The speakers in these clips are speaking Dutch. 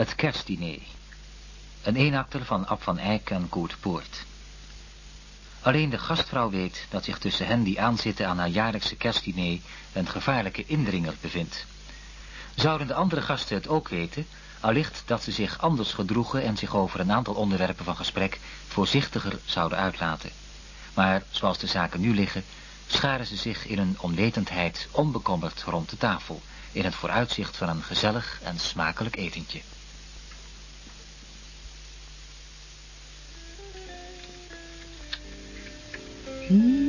Het kerstdiner. Een eenakter van Ab van Eyck en Koert Poort. Alleen de gastvrouw weet dat zich tussen hen die aanzitten aan haar jaarlijkse kerstdiner een gevaarlijke indringer bevindt. Zouden de andere gasten het ook weten, allicht dat ze zich anders gedroegen en zich over een aantal onderwerpen van gesprek voorzichtiger zouden uitlaten. Maar zoals de zaken nu liggen, scharen ze zich in een onwetendheid onbekommerd rond de tafel, in het vooruitzicht van een gezellig en smakelijk etentje. Of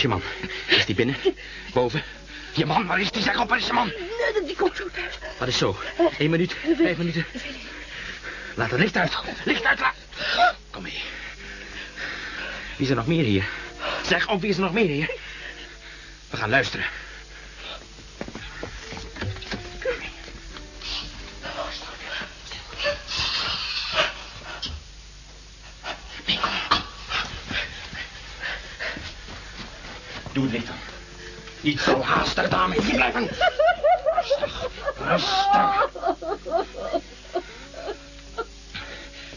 is je man? Is die binnen? Boven? Je man, waar is die? Zeg op, waar is je man? Nee, Die komt zo thuis. Wat is zo? Eén minuut, vijf minuten. Laat het licht uit. Licht uit, laat. Kom mee. Wie is er nog meer hier? Zeg op, wie is er nog meer hier? We gaan luisteren. Aan. Niet zo haastig, dame. Hier blijven. Rustig. Rustig.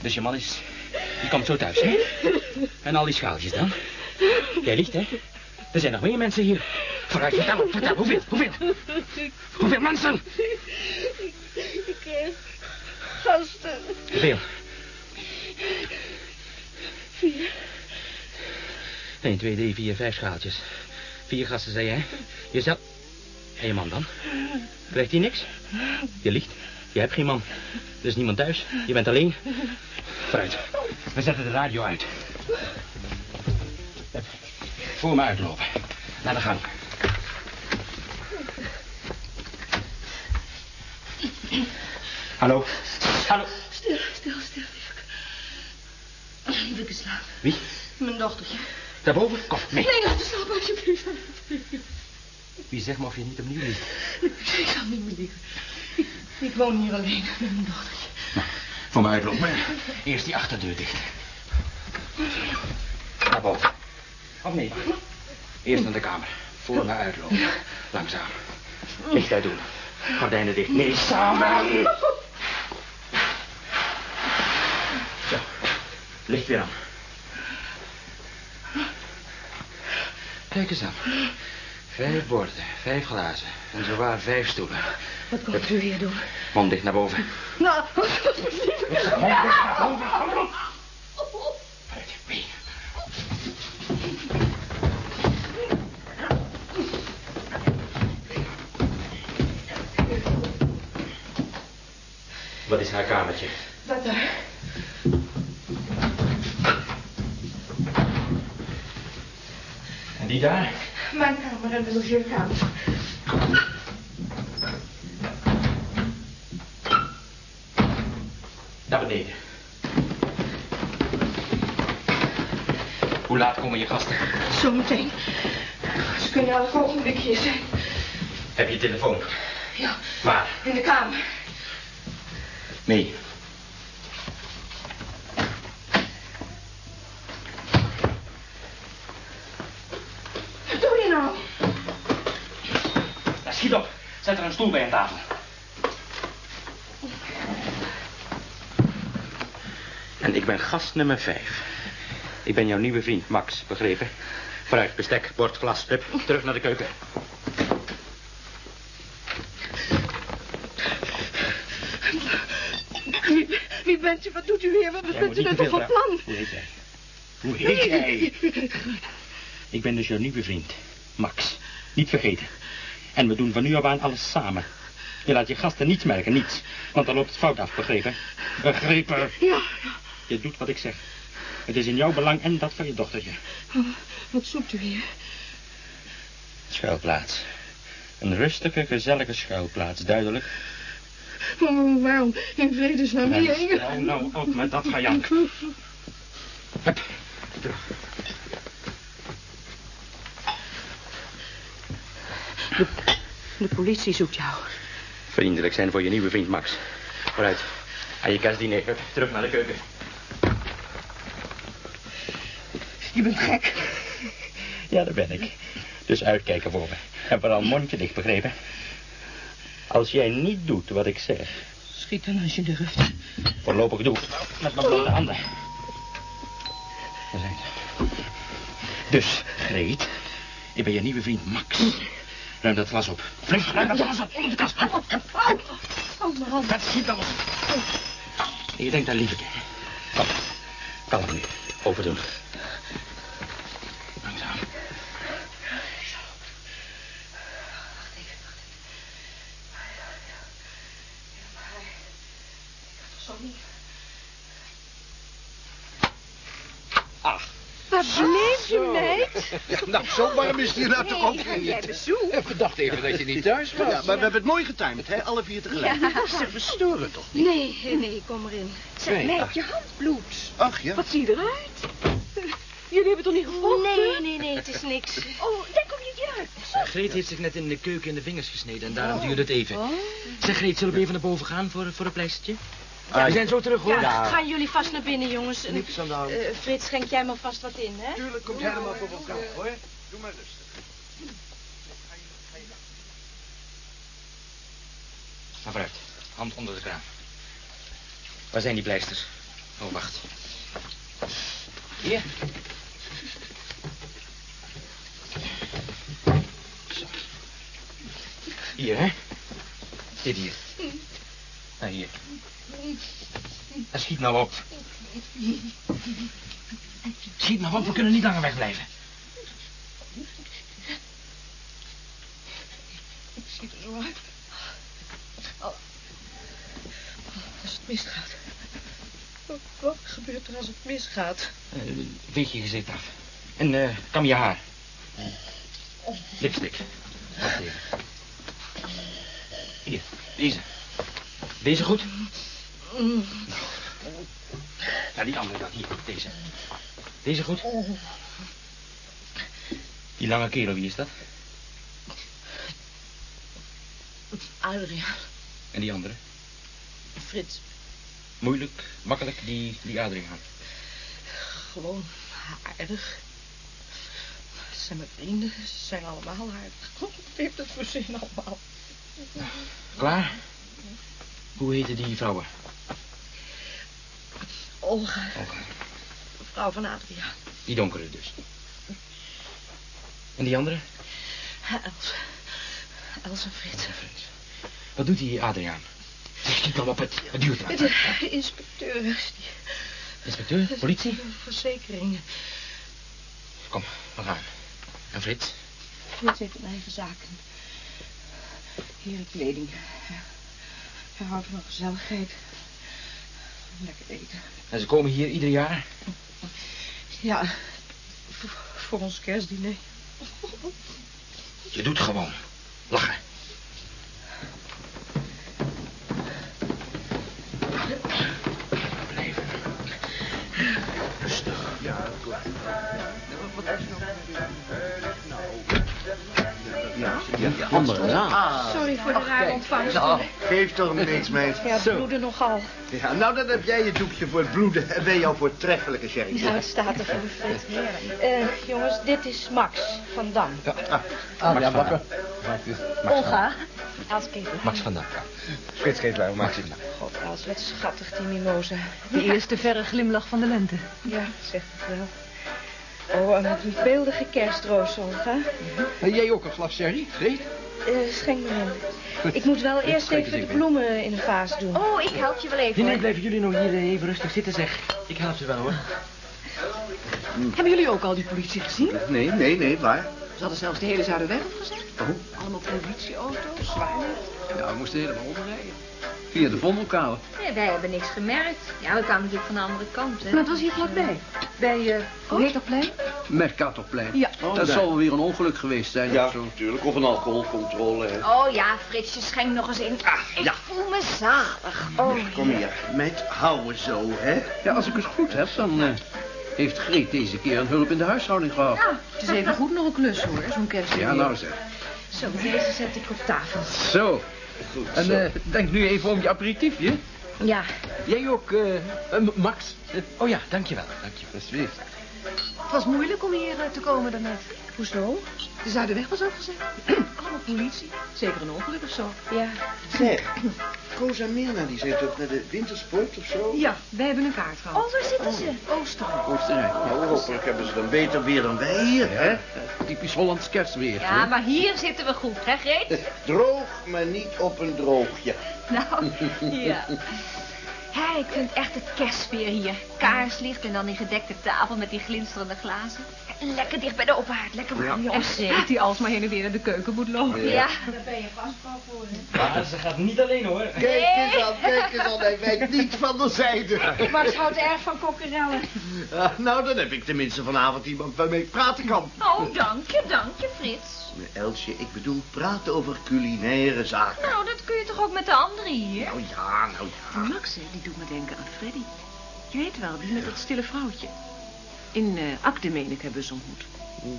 Dus je man is... Die komt zo thuis, hè? En al die schaaltjes dan? Jij ligt, hè? Er zijn nog meer mensen hier. Vooruit, vertel, vertel. Hoeveel, hoeveel? Hoeveel mensen? Ik kreeg gasten. Hoeveel? Vier. 1, 2, 3, 4, 5 schaaltjes. Vier gasten, zei jij? Jezelf. En je man dan? Krijgt hij niks? Je ligt. Je hebt geen man. Er is niemand thuis. Je bent alleen. Vooruit. We zetten de radio uit. Voor me uitlopen. Naar de gang. Hallo. Hallo. Stil, stil, stil, lieveke. Lieveke, slaap. Wie? Mijn dochtertje. Daarboven? Kom, mee. Nee, laat me slapen, alsjeblieft. Wie zegt me of je niet opnieuw ligt? Ik zal niet meer liggen. Ik, ik woon hier alleen met mijn dochtertje. Voor me uitlopen. Eerst die achterdeur dicht. Naar boven. Of nee? Eerst naar de kamer. Voor me uitlopen. Langzaam. Licht uit doen. Gordijnen dicht. Nee, samen. Zo. Licht weer aan. Kijk eens aan. Vijf borden, vijf glazen en zowaar vijf stoelen. Wat komt u hier doen? Mond dicht naar boven. Nou, mond dicht naar boven. Op. Wat is haar kamertje? dat daar. Die daar? Mijn kamer en de logeerkamer. Naar beneden. Hoe laat komen je gasten? Zometeen. Ze kunnen elk ogenblik hier zijn. Heb je telefoon? Ja, Waar? in de kamer. Mee. Wat doe je nou? Ja, schiet op. Zet er een stoel bij aan tafel. En ik ben gast nummer vijf. Ik ben jouw nieuwe vriend, Max, begrepen? Vooruit, bestek, bord, glas, hup, terug naar de keuken. Wie, wie bent u? Wat doet u hier? Wat Jij bent u net veel van plan? Hoe heet jij? Hoe heet jij? Ik ben dus jouw nieuwe vriend, Max. Niet vergeten. En we doen van nu af aan alles samen. Je laat je gasten niets merken, niets. Want dan loopt het fout af, begrepen? Begrepen? Ja, Je doet wat ik zeg. Het is in jouw belang en dat van je dochtertje. wat zoekt u hier? Schuilplaats. Een rustige, gezellige schuilplaats, duidelijk. Maar waarom in vredesnaam hierheen? Nou, nou, op met dat gejank. Hup, De politie zoekt jou. Vriendelijk zijn voor je nieuwe vriend Max. Vooruit, aan je kerstdiner. Hup, terug naar de keuken. Je bent gek. Ja, daar ben ik. Dus uitkijken voor me. En vooral mondje dicht, begrepen? Als jij niet doet wat ik zeg, Schiet dan als je durft. voorlopig doe ik het met mijn blote handen. Daar zijn ze. Dus, Greet, ik ben je nieuwe vriend Max. Ruim dat glas op. Flink, ruim dat glas op. Onder de kast. Hup, hup. Oh, mijn hand. Dat schiet dan op. En je denkt aan liefde. Kom, kalm nu. Open doen. Langzaam. Ach, Waar bleef je, meid? Ja, nou, zo warm is het hier nou toch ook Heb niet. jij bezoek? Ja, we dachten even dat je niet thuis was. Ja, maar we hebben het mooi getimed, hè? Alle vier tegelijk. Zeg, we storen toch niet? Nee, nee, kom erin. Zeg, Nee, meid, ach. je hand bloedt. Ach ja. Wat zie je eruit? Jullie hebben toch niet gevochten? Nee, nee, nee, het is niks. Oh, daar kom je niet uit. Greet heeft zich net in de keuken in de vingers gesneden en daarom duurde het even. Zeg Greet, zullen we even naar boven gaan voor, voor een pleistertje? we zijn zo terug hoor. Ja, gaan jullie vast naar binnen, jongens. En, Niks aan de hand. eh, Frits, schenk jij maar vast wat in, hè? Tuurlijk komt helemaal voor elkaar, hoor. Doe maar rustig. Ga vooruit. Hand onder de kraan. Waar zijn die pleisters? Oh, wacht. Hier. Zo. Hier, hè? Dit hier. Nou, hier. En schiet nou op. Schiet nou op, we kunnen niet langer wegblijven. Ik zie er zo uit. Oh. Als het misgaat. Wat- Wat gebeurt er als het misgaat? Eh, veeg je gezicht af. En eh kam je haar. Lipstick. Wacht even. Hier, deze. Deze goed? Ja, die andere dan. Hier, deze. Deze goed? Die lange kerel, wie is dat? Adriaan, En die andere? Frits, Moeilijk, makkelijk, die, die Adriaan. Gewoon aardig. Ze zijn mijn vrienden, ze zijn allemaal aardig. Wat heeft het voor zin allemaal? Klaar? Hoe heten die vrouwen? Olga, Olga. vrouw van Adriaan. Die donkere dus. En die andere? Els. Els en Frits. Wat doet die Adriaan? Schiet nou op het, het. De inspecteur, die Inspecteur, politie? de verzekering. Kom, we gaan. En Frits? Frits heeft een eigen zaak. Hier kleding. Hij houdt van gezelligheid. Lekker eten. En ze komen hier ieder jaar? Ja, voor ons kerstdiner. Je doet gewoon. Lachen. Andere raam. Sorry voor de rare ontvangst. Nou, geef toch niks, meid. Ja, het bloedde nogal. Ja, nou, dan heb jij je doekje voor het bloeden en wij jou voor het treffelijke sherry. Nou, het staat er voor Frits. Eh, jongens, dit is Max van Dam. Ah, ja, wakker. Olga. Els Kever. Max van Dam. Frits geeft mij Max. God, Els, wat schattig, die mimosa. De eerste verre glimlach van de lente. Ja, zegt het wel. Oh, een beeldige kerstroos, Olga. En jij ook een glas sherry, Greet? Eh, schenk me in. Ik moet wel eerst even de bloemen in een vaas doen. Oh, ik help je wel even. Nee, nee, blijven jullie nog hier even rustig zitten, zeg. Ik help ze wel, hoor. Hebben jullie ook al die politie gezien? Nee, nee, nee, waar? Ze hadden zelfs de hele Zuiderweg opgezet. Oh. Allemaal politieauto's, zwaarlicht. Ja, we moesten helemaal omrijden. Via de Vondelkade. Nee, wij hebben niks gemerkt. Ja, we kwamen natuurlijk van de andere kant, hè. Maar het was hier vlakbij. Bij, eh hoe heet dat plein? Mercatorplein. Ja. dat daar. zal wel weer een ongeluk geweest zijn Ja, of zo. natuurlijk. Of een alcoholcontrole. hè. Oh ja, Fritsje, schenk nog eens in. ik ja. voel me zalig. Oh, Kom hier. Met houden zo, hè? Ja, als ik het goed heb, dan eh, heeft Greet deze keer een hulp in de huishouding gehad. Ja, het is even goed nog een klus hoor, zo'n kerst. Ja, nou zeg. zo, deze zet ik op tafel. Zo. Goed En eh, denk nu even om je aperitiefje. Ja, Jij ook, eh, eh, Max? Oh ja, dankjewel. Dankjewel. Alsjeblieft. Het was moeilijk om hier te komen daarnet. Hoezo? De Zuiderweg was afgezet. Allemaal politie. Zeker een ongeluk of zo. ja. Zeg, Rosa Mirna, die zit ook naar de wintersport of zo? Ja, wij hebben een kaart gehad. Oh, waar zitten ze? Oostenrijk. Oostenrijk. Nou, hopelijk hebben ze dan beter weer dan wij hier, hè? Hè? Typisch Hollands kerstweer. Ja, hè? maar hier zitten we goed, hè, Greet? Droog, maar niet op een droogje. Nou, ja. Ja, ik vind echt het kerstfeer hier. Kaarslicht en dan die gedekte tafel met die glinsterende glazen. En lekker dicht bij de open haard, lekker warm, En jongens. Greet die alsmaar heen en weer naar de keuken moet lopen. Ja. Maar ze gaat niet alleen hoor. Kijk eens aan, kijk eens aan. Hij wijkt niet van de zijde. Max houdt erg van kokkerellen. Nou, dan heb ik tenminste vanavond iemand waarmee ik praten kan. Oh, dank je, dank je, Frits. Elsje, ik bedoel praten over culinaire zaken. Nou, dat kun je toch ook met de anderen hier? Nou ja, nou ja. Max, hè, die doet me denken aan Freddy. Je weet wel, die met dat stille vrouwtje. In eh Akte, meen ik, hebben ze ontmoet.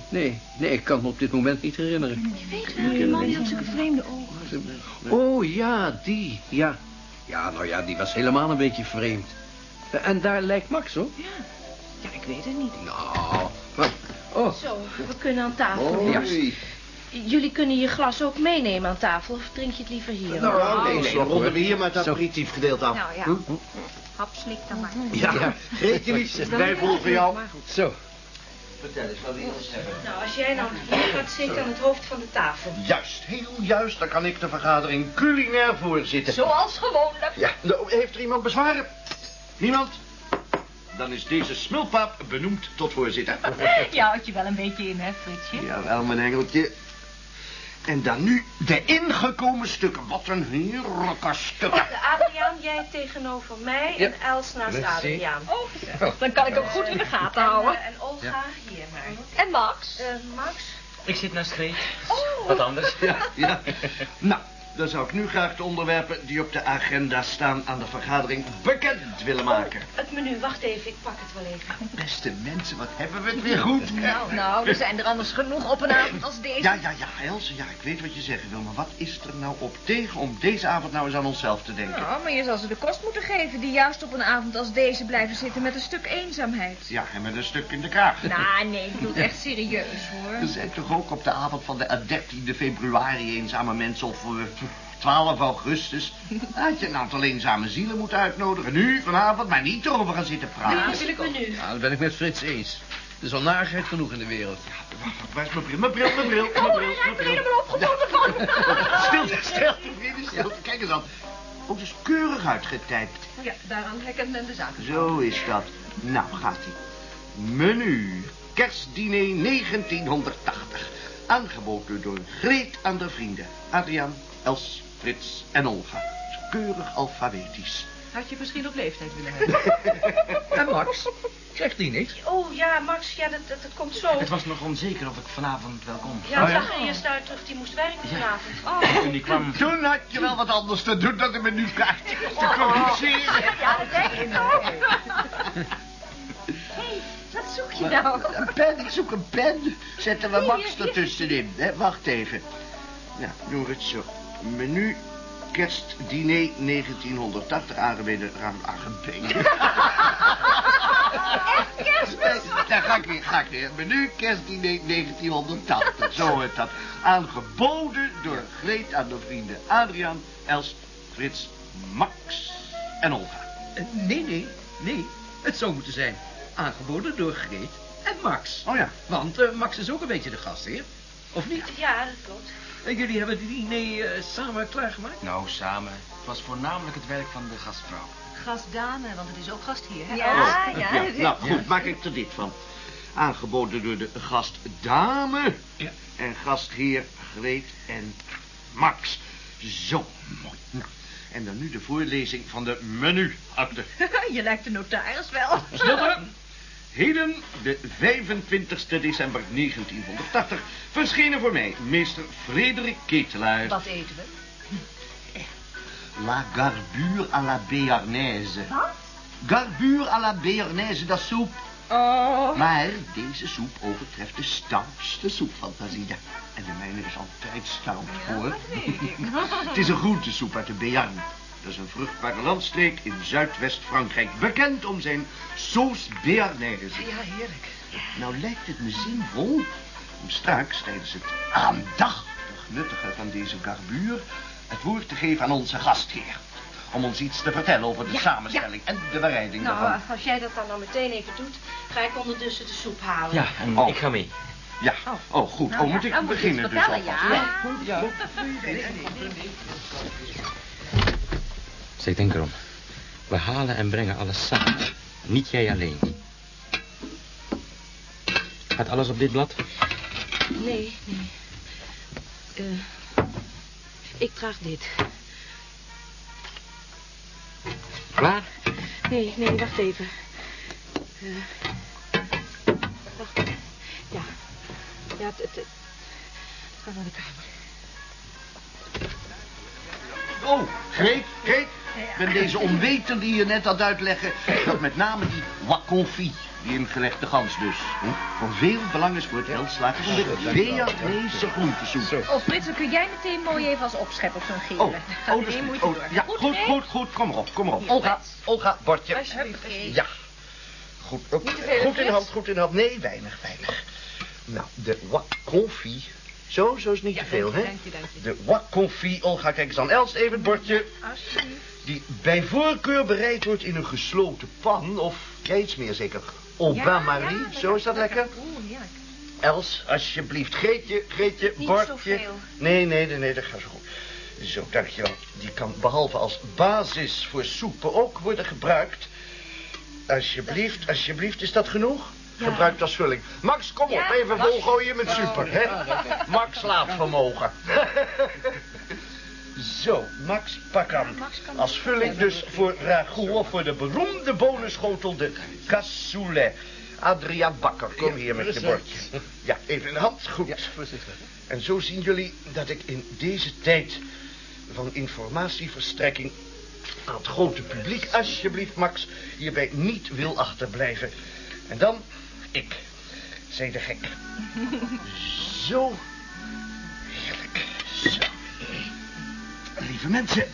Nee, nee, ik kan me op dit moment niet herinneren. Je weet wel, die man die had zulke vreemde ogen. Oh ja, die, ja. Ja, nou ja, die was helemaal een beetje vreemd. En daar lijkt Max op? Ja. Ja, ik weet het niet. Nou, maar- oh, Zo, we kunnen aan tafel. Hoi. Jullie kunnen je glas ook meenemen aan tafel, of drink je het liever hier? Nou, Nou, nee, nee, dan ronden we hier maar het aperitief gedeelte af. Nou ja, hap slik dan maar. Ja, Ja. Greetje lief, wij volgen jou. Maar goed. zo. Vertel eens wat we ons hebben. Nou, als jij nou hier gaat zitten aan het hoofd van de tafel. Juist, heel juist. Dan kan ik de vergadering culinair voorzitten. Zoals gewoonlijk. Ja, nou, heeft er iemand bezwaren? Niemand? Dan is deze smulpaap benoemd tot voorzitter. Je houdt je wel een beetje in, hè, Fritsje? Jawel, mijn engeltje. En dan nu de ingekomen stukken. Wat een heerlijke stukken. Adriaan, jij tegenover mij en Els naast. Adriaan. Oh, dan kan ik hem goed in de gaten houden. En, eh, en Olga hier maar. En Max? Eh, Max? Ik zit naast Greet. Wat anders. Ja, ja. Nou, dan zou ik nu graag de onderwerpen die op de agenda staan aan de vergadering bekend willen maken. Het menu, wacht even, ik pak het wel even. Beste mensen, wat hebben we het weer goed. Nou, nou, er zijn er anders genoeg op een avond als deze. Ja, ja, ja, Else, ja, ik weet wat je zeggen wil, maar wat is er nou op tegen om deze avond nou eens aan onszelf te denken? Nou, maar je zal ze de kost moeten geven die juist op een avond als deze blijven zitten met een stuk eenzaamheid. Ja, en met een stuk in de kraag. Nou, nee, ik bedoel het echt serieus, hoor. Er zijn toch ook op de avond van de 13e februari eenzame mensen of 12 augustus. Had je een aantal eenzame zielen moeten uitnodigen. Nu, vanavond, maar niet erover gaan zitten praten. Natuurlijk menu. Ja, dat ben ik met Frits eens. Er is al narigheid genoeg in de wereld. Wacht, waar is mijn bril? Mijn bril, mijn bril, mijn bril, mijn bril. helemaal opgetogen van. Stilte, stilte, vrienden, stilte. Kijk eens aan. Ook dus keurig uitgetypt. Ja, daaraan herkent men de zaak. Zo is dat. Nou, gaat-ie. Menu. Kerstdiner 1980. Aangeboden door Greet aan de vrienden. Adriaan, Els, Frits en Olga. Keurig alfabetisch. Had je misschien op leeftijd willen hebben? En Max? Zegt die niks? Oh ja, Max, ja, dat, dat, dat komt zo. Het was nog onzeker of ik vanavond wel kon. Ja, het Oh, ja? zag er eerst uit of die moest werken vanavond. Oh. Toen die kwam... Toen had je wel wat anders te doen dan een menukaart te corrigeren. Ja, dat denk ik ook. Hé, wat zoek je nou? Een pen, ik zoek een pen. Zetten we Max ertussenin. Hè? Wacht even. Nou, doen we het zo. Menu kerstdiner 1980 aangebeden. Aangebeden. Kerstmis? Daar ga ik weer, ga ik weer. Menu kerstdiner 1980. Zo het dat. Aangeboden door Greet aan de vrienden Adriaan, Els, Frits, Max en Olga. Eh, Nee, nee, nee. Het zou moeten zijn aangeboden door Greet en Max. Oh ja. Want eh, Max is ook een beetje de gastheer. Of niet? Ja, dat klopt. En jullie hebben het diner eh, samen klaargemaakt? Nou, samen. Het was voornamelijk het werk van de gastvrouw. Gastdame, want het is ook gastheer, hè? Ja, ja. Ja, nou goed, maak ik er dit van. Aangeboden door de gastdame. Ja. en gastheer Greet en Max. Zo, mooi. Nou, en dan nu de voorlezing van de menuakte. Je lijkt de notaris wel. Stilte! Heden, de 25 december 1980, verschenen voor mij meester Frederik Ketelaar. Wat eten we? La garbure à la béarnaise. Wat? Garbure à la béarnaise, dat soep. Oh. Maar deze soep overtreft de stoutste soepfantasie. Ja, En de mijne is altijd stout, hoor. Het is een groentesoep uit de Béarn. Dat is een vruchtbare landstreek in Zuidwest-Frankrijk. Bekend om zijn sauce béarnaise. Ja, heerlijk. Nou lijkt het me zinvol om straks tijdens het aandachtig nuttigen van deze garbuur het woord te geven aan onze gastheer. Om ons iets te vertellen over de Ja, samenstelling en de bereiding Nou, daarvan. als jij dat dan nou meteen even doet, ga ik ondertussen de soep halen. Ja, en Oh. ik ga mee. Ja, oh goed. Nou oh, ja, moet ik dan moet je beginnen dus vertellen, alvast? ja. Zeg, denk erom. We halen en brengen alles samen. Niet jij alleen. Gaat alles op dit blad? Nee, nee. Eh, ik draag dit. Klaar? Nee, nee, wacht even. Eh, wacht. Ja. Ja, het, het, het gaat naar de kamer. Oh, Greet, Greet. Ik ben deze onwetende hier net aan het uitleggen... dat met name die waconfie, die ingelegde gans dus... Van veel belang is voor het welslagen van de Bearnese groentesoep. Oh, Frits, dan kun jij meteen mooi even als opschep op zo'n gele. Oh, oh, dus, oh, ja, goed, goed, goed, kom maar op, kom maar op. Olga, Olga, bordje. Alsjeblieft. Ja. Goed, ook, Niet te veel, goed in hand, goed in hand. Nee, weinig, weinig. Nou, de waconfie. Zo, zo is niet te veel, hè? Dank je, dank je. De waconfie, Olga, kijk eens aan. Elst even het bordje. Alsjeblieft. Die bij voorkeur bereid wordt in een gesloten pan. Of, meer zeker. Au bain marie, zo is dat lekker. Oeh, ja. Els, alsjeblieft. Greetje, Greetje, Niet bordje. zoveel. Nee, nee, nee, nee, dat gaat zo goed. Zo, dankjewel. Die kan behalve als basis voor soepen ook worden gebruikt. Alsjeblieft, alsjeblieft, is dat genoeg? Gebruikt als vulling. Max, kom op, Ja, even volgooien met super, hè? Max laadvermogen. Zo, Max, pak aan. Als vulling dus voor ragout of voor de beroemde bonenschotel de cassoulet. Adriaan Bakker, kom hier met je bordje. Ja, even in de hand, goed. En zo zien jullie dat ik in deze tijd van informatieverstrekking aan het grote publiek, alsjeblieft Max, hierbij niet wil achterblijven. En dan, ik, zei de gek. Zo heerlijk, zo. Lieve mensen,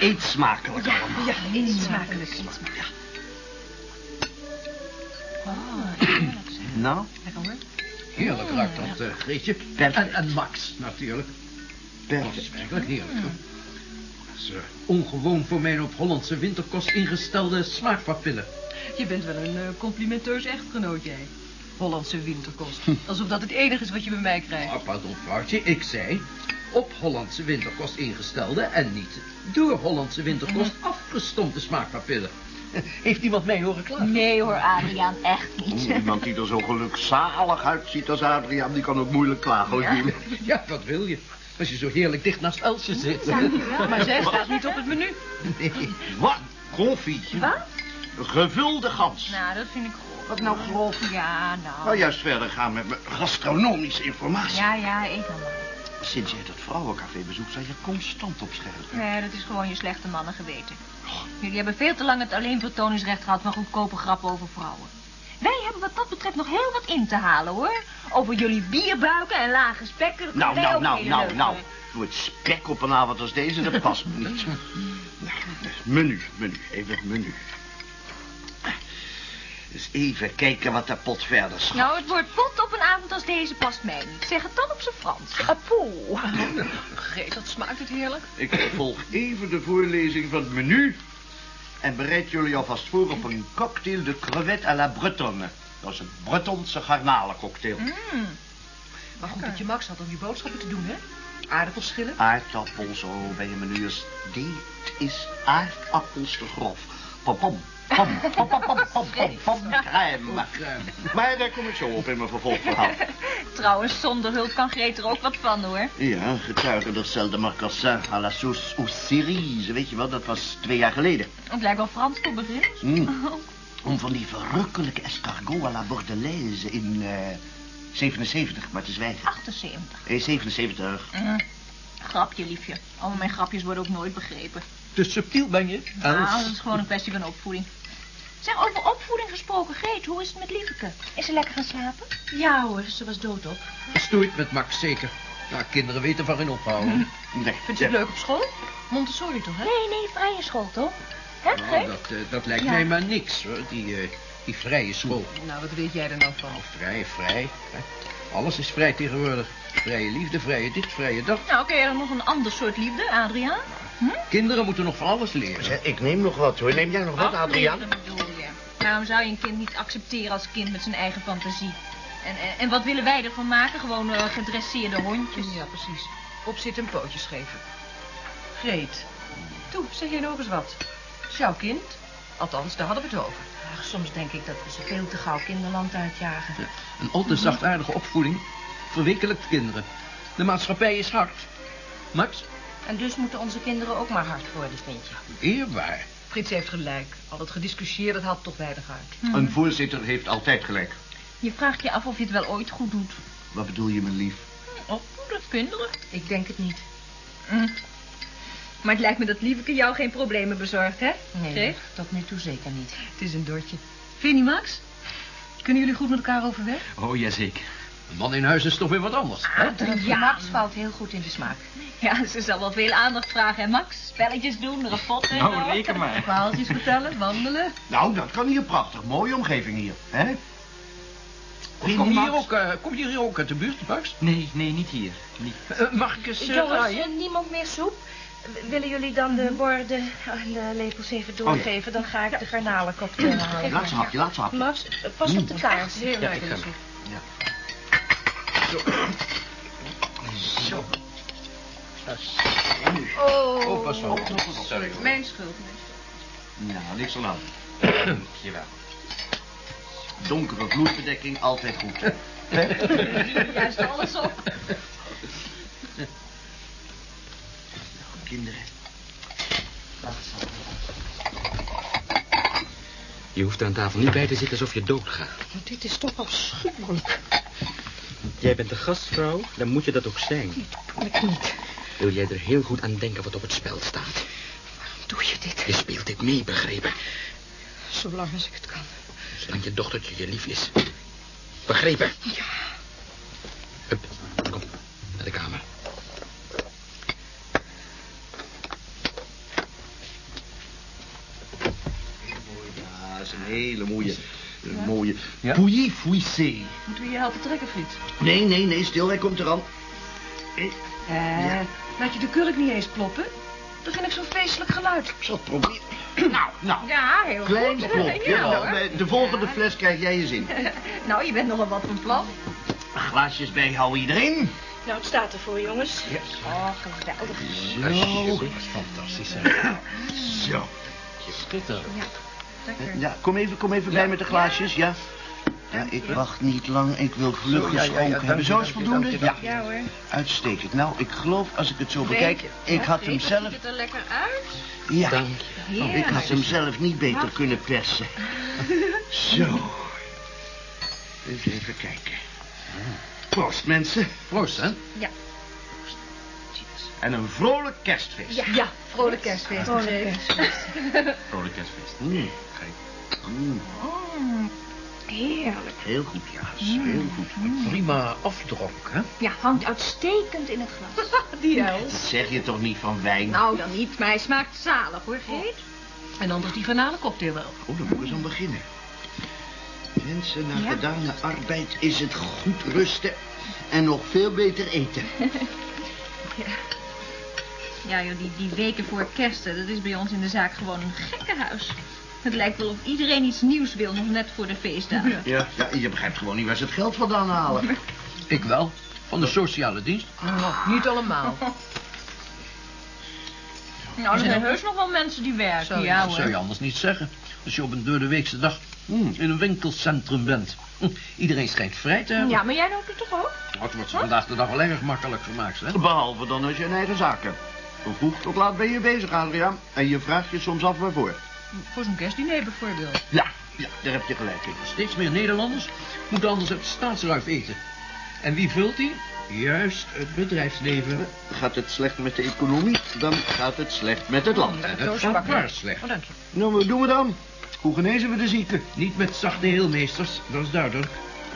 eet smakelijk allemaal. Ja, eet smakelijk. Eet smakelijk. Nou, Lekker hoor. heerlijk ruikt dat, Greetje. Perfect. En, en Max, natuurlijk. Dat is Perfect. werkelijk heerlijk. hoor. Dat is eh, ongewoon voor mijn op Hollandse winterkost ingestelde smaakpapillen. Je bent wel een eh, complimenteus echtgenoot, jij. Hollandse winterkost. Alsof dat het enige is wat je bij mij krijgt. Oh, pardon, vrouwtje. Ik zei op Hollandse winterkost ingestelde en niet door Hollandse winterkost afgestompte smaakpapillen. Heeft iemand mij horen klagen? Nee hoor, Adriaan, echt niet. Iemand die er zo gelukzalig uitziet als Adriaan, die kan ook moeilijk klagen. hoor, jullie. Ja, wat wil je? Als je zo heerlijk dicht naast Elsje zit. Maar zij staat niet op het menu. Nee. Wat? Koffie. Wat? Gevulde gans. Nou, dat vind ik grof. Wat nou grof? Ja, nou. Nou, juist verder gaan met mijn gastronomische informatie. Ja, ja, eet dan maar. Sinds jij dat vrouwencafé bezoekt, zijn je constant op scherp. Nee, dat is gewoon je slechte mannen geweten. Jullie hebben veel te lang het alleenvertoningsrecht gehad van goedkope grappen over vrouwen. Wij hebben wat dat betreft nog heel wat in te halen, hoor. Over jullie bierbuiken en lage spekken. Nou, nou, nou, nou, nou. Voor het spek op een avond als deze, dat past me niet. Nou, menu, menu, even menu. Dus even kijken wat de pot verder schat. Nou, het woord pot op een avond als deze past mij niet. Zeg het dan op zijn Frans. Apoe. Greet, dat smaakt het heerlijk. Ik volg even de voorlezing van het menu. En bereid jullie alvast voor op een cocktail de crevette à la bretonne. Dat is een Bretonse garnalencocktail. Maar goed dat je Max had om die boodschappen te doen, hè? Aardappelschillen. Aardappels, oh, bij je menu is... Dit is aardappels te grof. pom, pom, pom, pom, pom, pom, pom, pom, pom, crème. Maar daar kom ik zo op in mijn vervolgverhaal. Trouwens, zonder hulp kan Greet er ook wat van, hoor. Ja, getuige de Celle de Marcassin à la sauce aux cerise. Weet je wel, dat was twee jaar geleden. Het lijkt wel Frans voor begrip. Mm. Om van die verrukkelijke escargot à la bordelaise in eh 77 maar te zwijgen. 78. Eh, 77. Mhm. Grapje, liefje. Al mijn grapjes worden ook nooit begrepen. Te subtiel ben je, Nou, dat is gewoon een kwestie van opvoeding. Zeg, over opvoeding gesproken, Greet, hoe is het met Lieveke? Is ze lekker gaan slapen? Ja hoor, ze was doodop. Stoeit met Max, zeker. Nou, kinderen weten van geen ophouden. Nee. Vindt je het leuk op school? Montessori toch, hè? Nee, nee, vrije school, toch? Hè, Nou, Greet? dat, eh, dat lijkt Ja. mij maar niks, hoor. Die, eh, die vrije school. Nou, wat weet jij er nou van? Nou, vrij, vrij. Hè? Alles is vrij tegenwoordig. Vrije liefde, vrije dit, vrije dat. Nou, ken je dan nog een ander soort liefde, Adriaan? Kinderen moeten nog van alles leren. Zeg, Ik neem nog wat hoor. Neem jij nog wat, Adriaan? Je. Waarom zou je een kind niet accepteren als kind met zijn eigen fantasie? En, en, en wat willen wij ervan maken? Gewoon eh, gedresseerde hondjes. Ja, precies. Opzitten en pootjes geven. Greet. Toe, zeg jij nog eens wat. Is jouw kind? Althans, daar hadden we het over. Ach, soms denk ik dat we ze veel te gauw kinderland uitjagen. Een al te zachtaardige opvoeding verwikkelijkt kinderen. De maatschappij is hard. Max, En dus moeten onze kinderen ook maar hard worden, vind je? eerbaar. Frits heeft gelijk. Al dat gediscussieerd, dat haalt toch weinig uit. Een voorzitter heeft altijd gelijk. Je vraagt je af of je het wel ooit goed doet. Wat bedoel je, mijn lief? Opvoeden kinderen. Ik denk het niet. Mm. Maar het lijkt me dat Lieveke jou geen problemen bezorgt, hè? Nee, tot nu toe zeker niet. Het is een dortje. Vind je niet, Max? Kunnen jullie goed met elkaar overweg? Oh, jazeker. Een man in huis is toch weer wat anders. hè? Adriaan. Max valt heel goed in de smaak. Ja, ze zal wel veel aandacht vragen, hè, Max? Spelletjes doen, rapporten en Nou, zo. reken maar. Verhaaltjes vertellen, wandelen. Nou, dat kan hier prachtig. Mooie omgeving hier, hè? Kom je hier ook, eh, kom je hier ook uit de buurt, Max? Nee, nee, niet hier. Niet. Eh, mag ik eens uh, Jongens, draaien? eh, niemand meer soep? Willen jullie dan de borden en de lepels even doorgeven? Dan ga ik de garnalencocktail halen. Laatste hapje, laatste hapje. Max, pas op de taart. Heel Ja, soep. Zo. Oh, Oh, pas op. Sorry. Mijn schuld. Nou, niks aan de hand. Jawel. Donkere vloerbedekking, altijd goed. Juist alles op. Kinderen. Je hoeft er aan tafel niet bij te zitten alsof je doodgaat. Dit is toch afschuwelijk. Jij bent de gastvrouw, dan moet je dat ook zijn. Ik niet. Wil jij er heel goed aan denken wat op het spel staat? Doe je dit? Je speelt dit mee, begrepen? Zolang als ik het kan. Zolang je dochtertje je lief is. Begrepen? Ja. Hup, kom, naar de kamer. Ja, dat is een hele mooie... een mooie... Ja? Pouilly fouissé. Moeten we je helpen trekken, Frits? Nee, nee, nee, stil, hij komt eraan. Eh, Eh, laat je de kurk niet eens ploppen? Dan vind ik zo'n feestelijk geluid. Ik zal het proberen. Nou, nou. Ja, heel Klein goed. Ja, Nou, bij de volgende fles krijg jij je zin. Nou, je bent nogal wat van plan. Glaasjes bijhouden iedereen. Nou, het staat ervoor, jongens. Oh, geweldig. Zo. Fantastisch, hè? Zo. Schitterend. Lekker. Ja, kom even, kom even bij met de glaasjes, ja. Ja, ik wacht niet lang. Ik wil vlug ja, ja, geschonken hebben. Zo is voldoende? Ja, Ja hoor. uitstekend. Nou, ik geloof, als ik het zo bekijk, ik had hem Ziet zelf... het er lekker uit? Ja, Dank je. ik had hem zelf niet beter kunnen persen. Zo. Eens even kijken. Proost, mensen. Proost, hè? Ja. En een vrolijk kerstfeest. Ja. Ja, vrolijk kerstfeest. Vrolijk kerstfeest. Vrolijk kerstfeest. Mm. Mm, Mm, heerlijk. heel goed, ja. Heel goed. Prima afdronk, hè? Ja, hangt uitstekend in het glas. Die Els. Dat zeg je toch niet van wijn? Nou, dan niet, maar hij smaakt zalig hoor, Geet. En anders die garnalencocktail wel. Oh, dan moet ik eens aan beginnen. Mensen, na Ja. gedane arbeid is het goed rusten en nog veel beter eten. Ja, joh, die, die weken voor kerst, dat is bij ons in de zaak gewoon een gekkenhuis. Het lijkt wel of iedereen iets nieuws wil, nog net voor de feestdagen. Ja, ja, je begrijpt gewoon niet waar ze het geld vandaan halen. Ik wel. Van de sociale dienst. Nou, niet allemaal. Nou, er zijn heus nog wel mensen die werken, Zo, ja Dat hoor. zou je anders niet zeggen. Als je op een doordeweekse dag hmm, in een winkelcentrum bent. Hm, Iedereen schijnt vrij te hebben. Ja, maar jij loopt er toch ook? Wat wordt ze vandaag de dag wel erg makkelijk gemaakt, hè? Behalve dan als je een eigen zaak hebt. Van vroeg tot laat ben je bezig, Adriaan. En je vraagt je soms af waarvoor. Voor zo'n kerstdiner bijvoorbeeld. Ja, ja, daar heb je gelijk in. Steeds meer Nederlanders moeten anders uit de staatsruif eten. En wie vult die? Juist het bedrijfsleven. Gaat het slecht met de economie, dan gaat het slecht met het land. En het gaat waar slecht. Oh, dank je. Nou, wat doen we dan? Hoe genezen we de zieke? Niet met zachte heelmeesters, dat is duidelijk.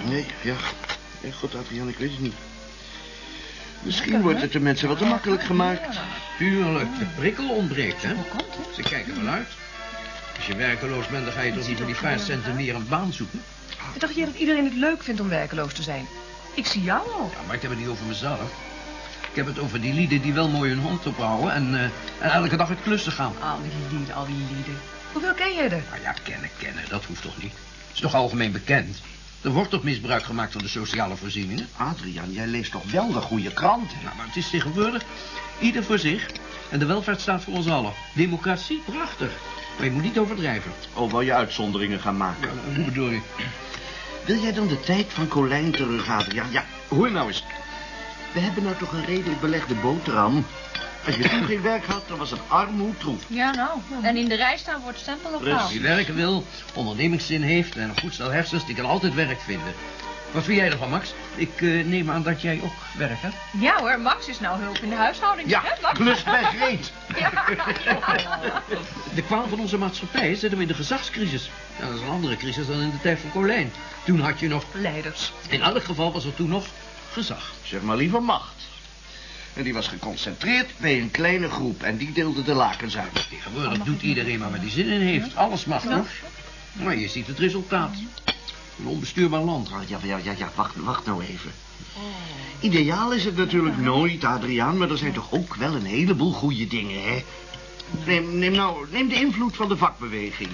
Nee, ja. ja God, Adriaan, ik weet het niet. Misschien wordt het de mensen wat te makkelijk gemaakt. Tuurlijk, de prikkel ontbreekt, hè? Het? Ze kijken wel uit. Als je werkeloos bent, dan ga je toch niet voor die paar centen meer een baan zoeken? Dacht jij dat iedereen het leuk vindt om werkeloos te zijn? Ik zie jou al. Ja, maar ik heb het niet over mezelf. Ik heb het over die lieden die wel mooi hun hand ophouden en, eh, en elke dag uit klussen gaan. Al die lieden, al die lieden. Hoeveel ken jij er? Nou ja, kennen, kennen, dat hoeft toch niet? Het is toch algemeen bekend? Er wordt toch misbruik gemaakt van de sociale voorzieningen? Adriaan, jij leest toch wel de goede krant? Nou, maar het is tegenwoordig ieder voor zich. En de welvaart staat voor ons allen. Democratie, prachtig. Maar je moet niet overdrijven. Of wil je uitzonderingen gaan maken? Ja, hoe bedoel je? Wil jij dan de tijd van Colijn terug, Adriaan? Ja, hoor nou eens. We hebben nou toch een redelijk belegde boterham. Als je toen geen werk had, dan was het armoedtroef. Ja, nou. En in de rij staan voor het stempellokaal. Wie werken wil, ondernemingszin heeft en een goed stel hersens, die kan altijd werk vinden. Wat vind jij ervan, Max? Ik eh, neem aan dat jij ook werk hebt. Ja hoor, Max is nou hulp in de huishouding. Ja, hè, Max? klus bij Greet. De kwaal van onze maatschappij zitten we in de gezagscrisis. Ja, dat is een andere crisis dan in de tijd van Colijn. Toen had je nog... Leiders. In elk geval was er toen nog gezag. Zeg maar liever macht. En die was geconcentreerd bij een kleine groep en die deelde de lakens uit. Tegenwoordig doet iedereen maar waar die zin in heeft. Alles mag toch? Maar je ziet het resultaat. Een onbestuurbaar land. Oh, Ja, ja, ja, ja, wacht, wacht nou even. Ideaal is het natuurlijk nooit, Adriaan, maar er zijn toch ook wel een heleboel goede dingen, hè? Neem, neem nou, neem de invloed van de vakbeweging.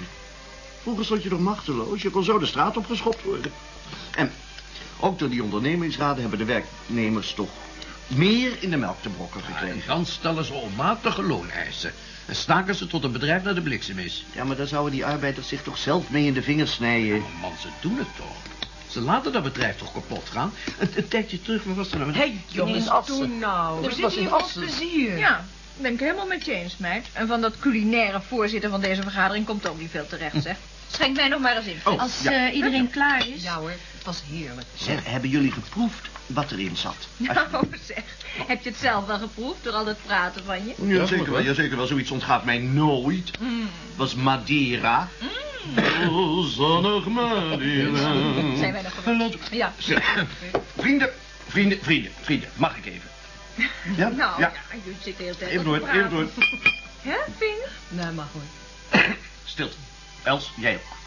Vroeger stond je nog machteloos, je kon zo de straat opgeschopt worden. En ook door die ondernemingsraden hebben de werknemers toch meer in de melk te brokken En gekregen. dan stellen ze onmatige looneisen. En staken ze tot een bedrijf naar de bliksem is. Ja, maar daar zouden die arbeiders zich toch zelf mee in de vingers snijden. Oh man, ze doen het toch. Ze laten dat bedrijf toch kapot gaan. Een, een tijdje terug, waar was er nou? Hé, hey, jongens, doe nou. We Dat was zitten in hier Assen. plezier. Ja, ben ik helemaal met je eens, meid. En van dat culinaire voorzitter van deze vergadering komt ook niet veel terecht, zeg. Schenk mij nog maar eens in. Oh, Als ja. eh, iedereen klaar is. Ja hoor, het was heerlijk. Zeg, hebben jullie geproefd wat erin zat? Nou, zeg. Heb je het zelf wel geproefd door al dat praten van je? Ja, zeker wel, ja, zeker wel. Zoiets ontgaat mij nooit. Mm. was Madeira. Oh, zonnig Madeira. Zijn wij nog gewend? Ja. Vrienden, vrienden, vrienden, vrienden. Mag ik even? Ja? Nou, ja. ja, je zit de hele tijd Even door, even door. Hè, Vin? Nee, mag hoor. Stilte. Els, jij ook.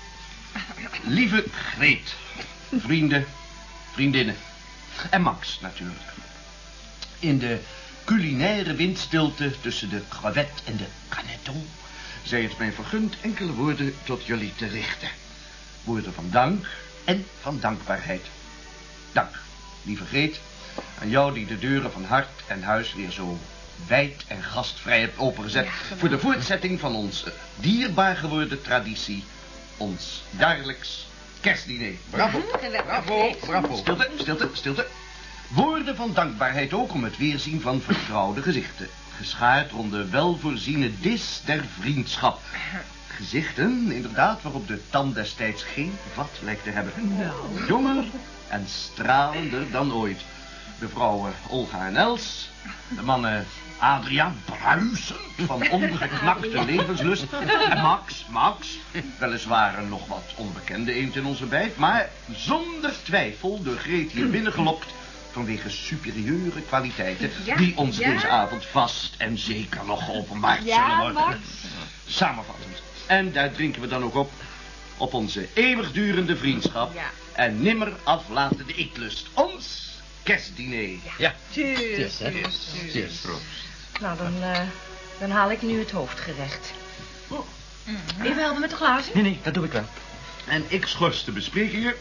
Lieve Greet. Vrienden, vriendinnen. En Max natuurlijk. In de culinaire windstilte tussen de cravette en de caneton... zij het mij vergund enkele woorden tot jullie te richten. Woorden van dank en van dankbaarheid. Dank, lieve Greet, aan jou die de deuren van hart en huis weer zo wijd en gastvrij hebt opengezet... voor de voortzetting van onze dierbaar geworden traditie... ons jaarlijks kerstdiner. Bravo. Geweldig. Bravo, bravo. Stilte, stilte, stilte. Woorden van dankbaarheid ook om het weerzien van vertrouwde gezichten. Geschaard rond de welvoorziene dis der vriendschap. Gezichten, inderdaad, waarop de tand destijds geen vat lijkt te hebben. Jonger en stralender dan ooit. De vrouwen Olga en Els. De mannen Adriaan bruisend van ongeknakte levenslust. En Max, Max, weliswaar een nog wat onbekende eend in onze bijt, maar zonder twijfel door Greet hier binnengelokt vanwege superieure kwaliteiten Ja, die ons ja. deze avond vast en zeker nog geopenbaard Ja, zullen worden. Max. Samenvattend. En daar drinken we dan ook op. Op onze eeuwigdurende vriendschap. En nimmer aflatende eetlust. Ons kerstdiner. Ja. Cheers, hè? cheers, cheers. Cheers. Nou, dan, eh, dan haal ik nu het hoofdgerecht. Even helpen met de glazen? Nee, nee, dat doe ik wel. En ik schors de besprekingen.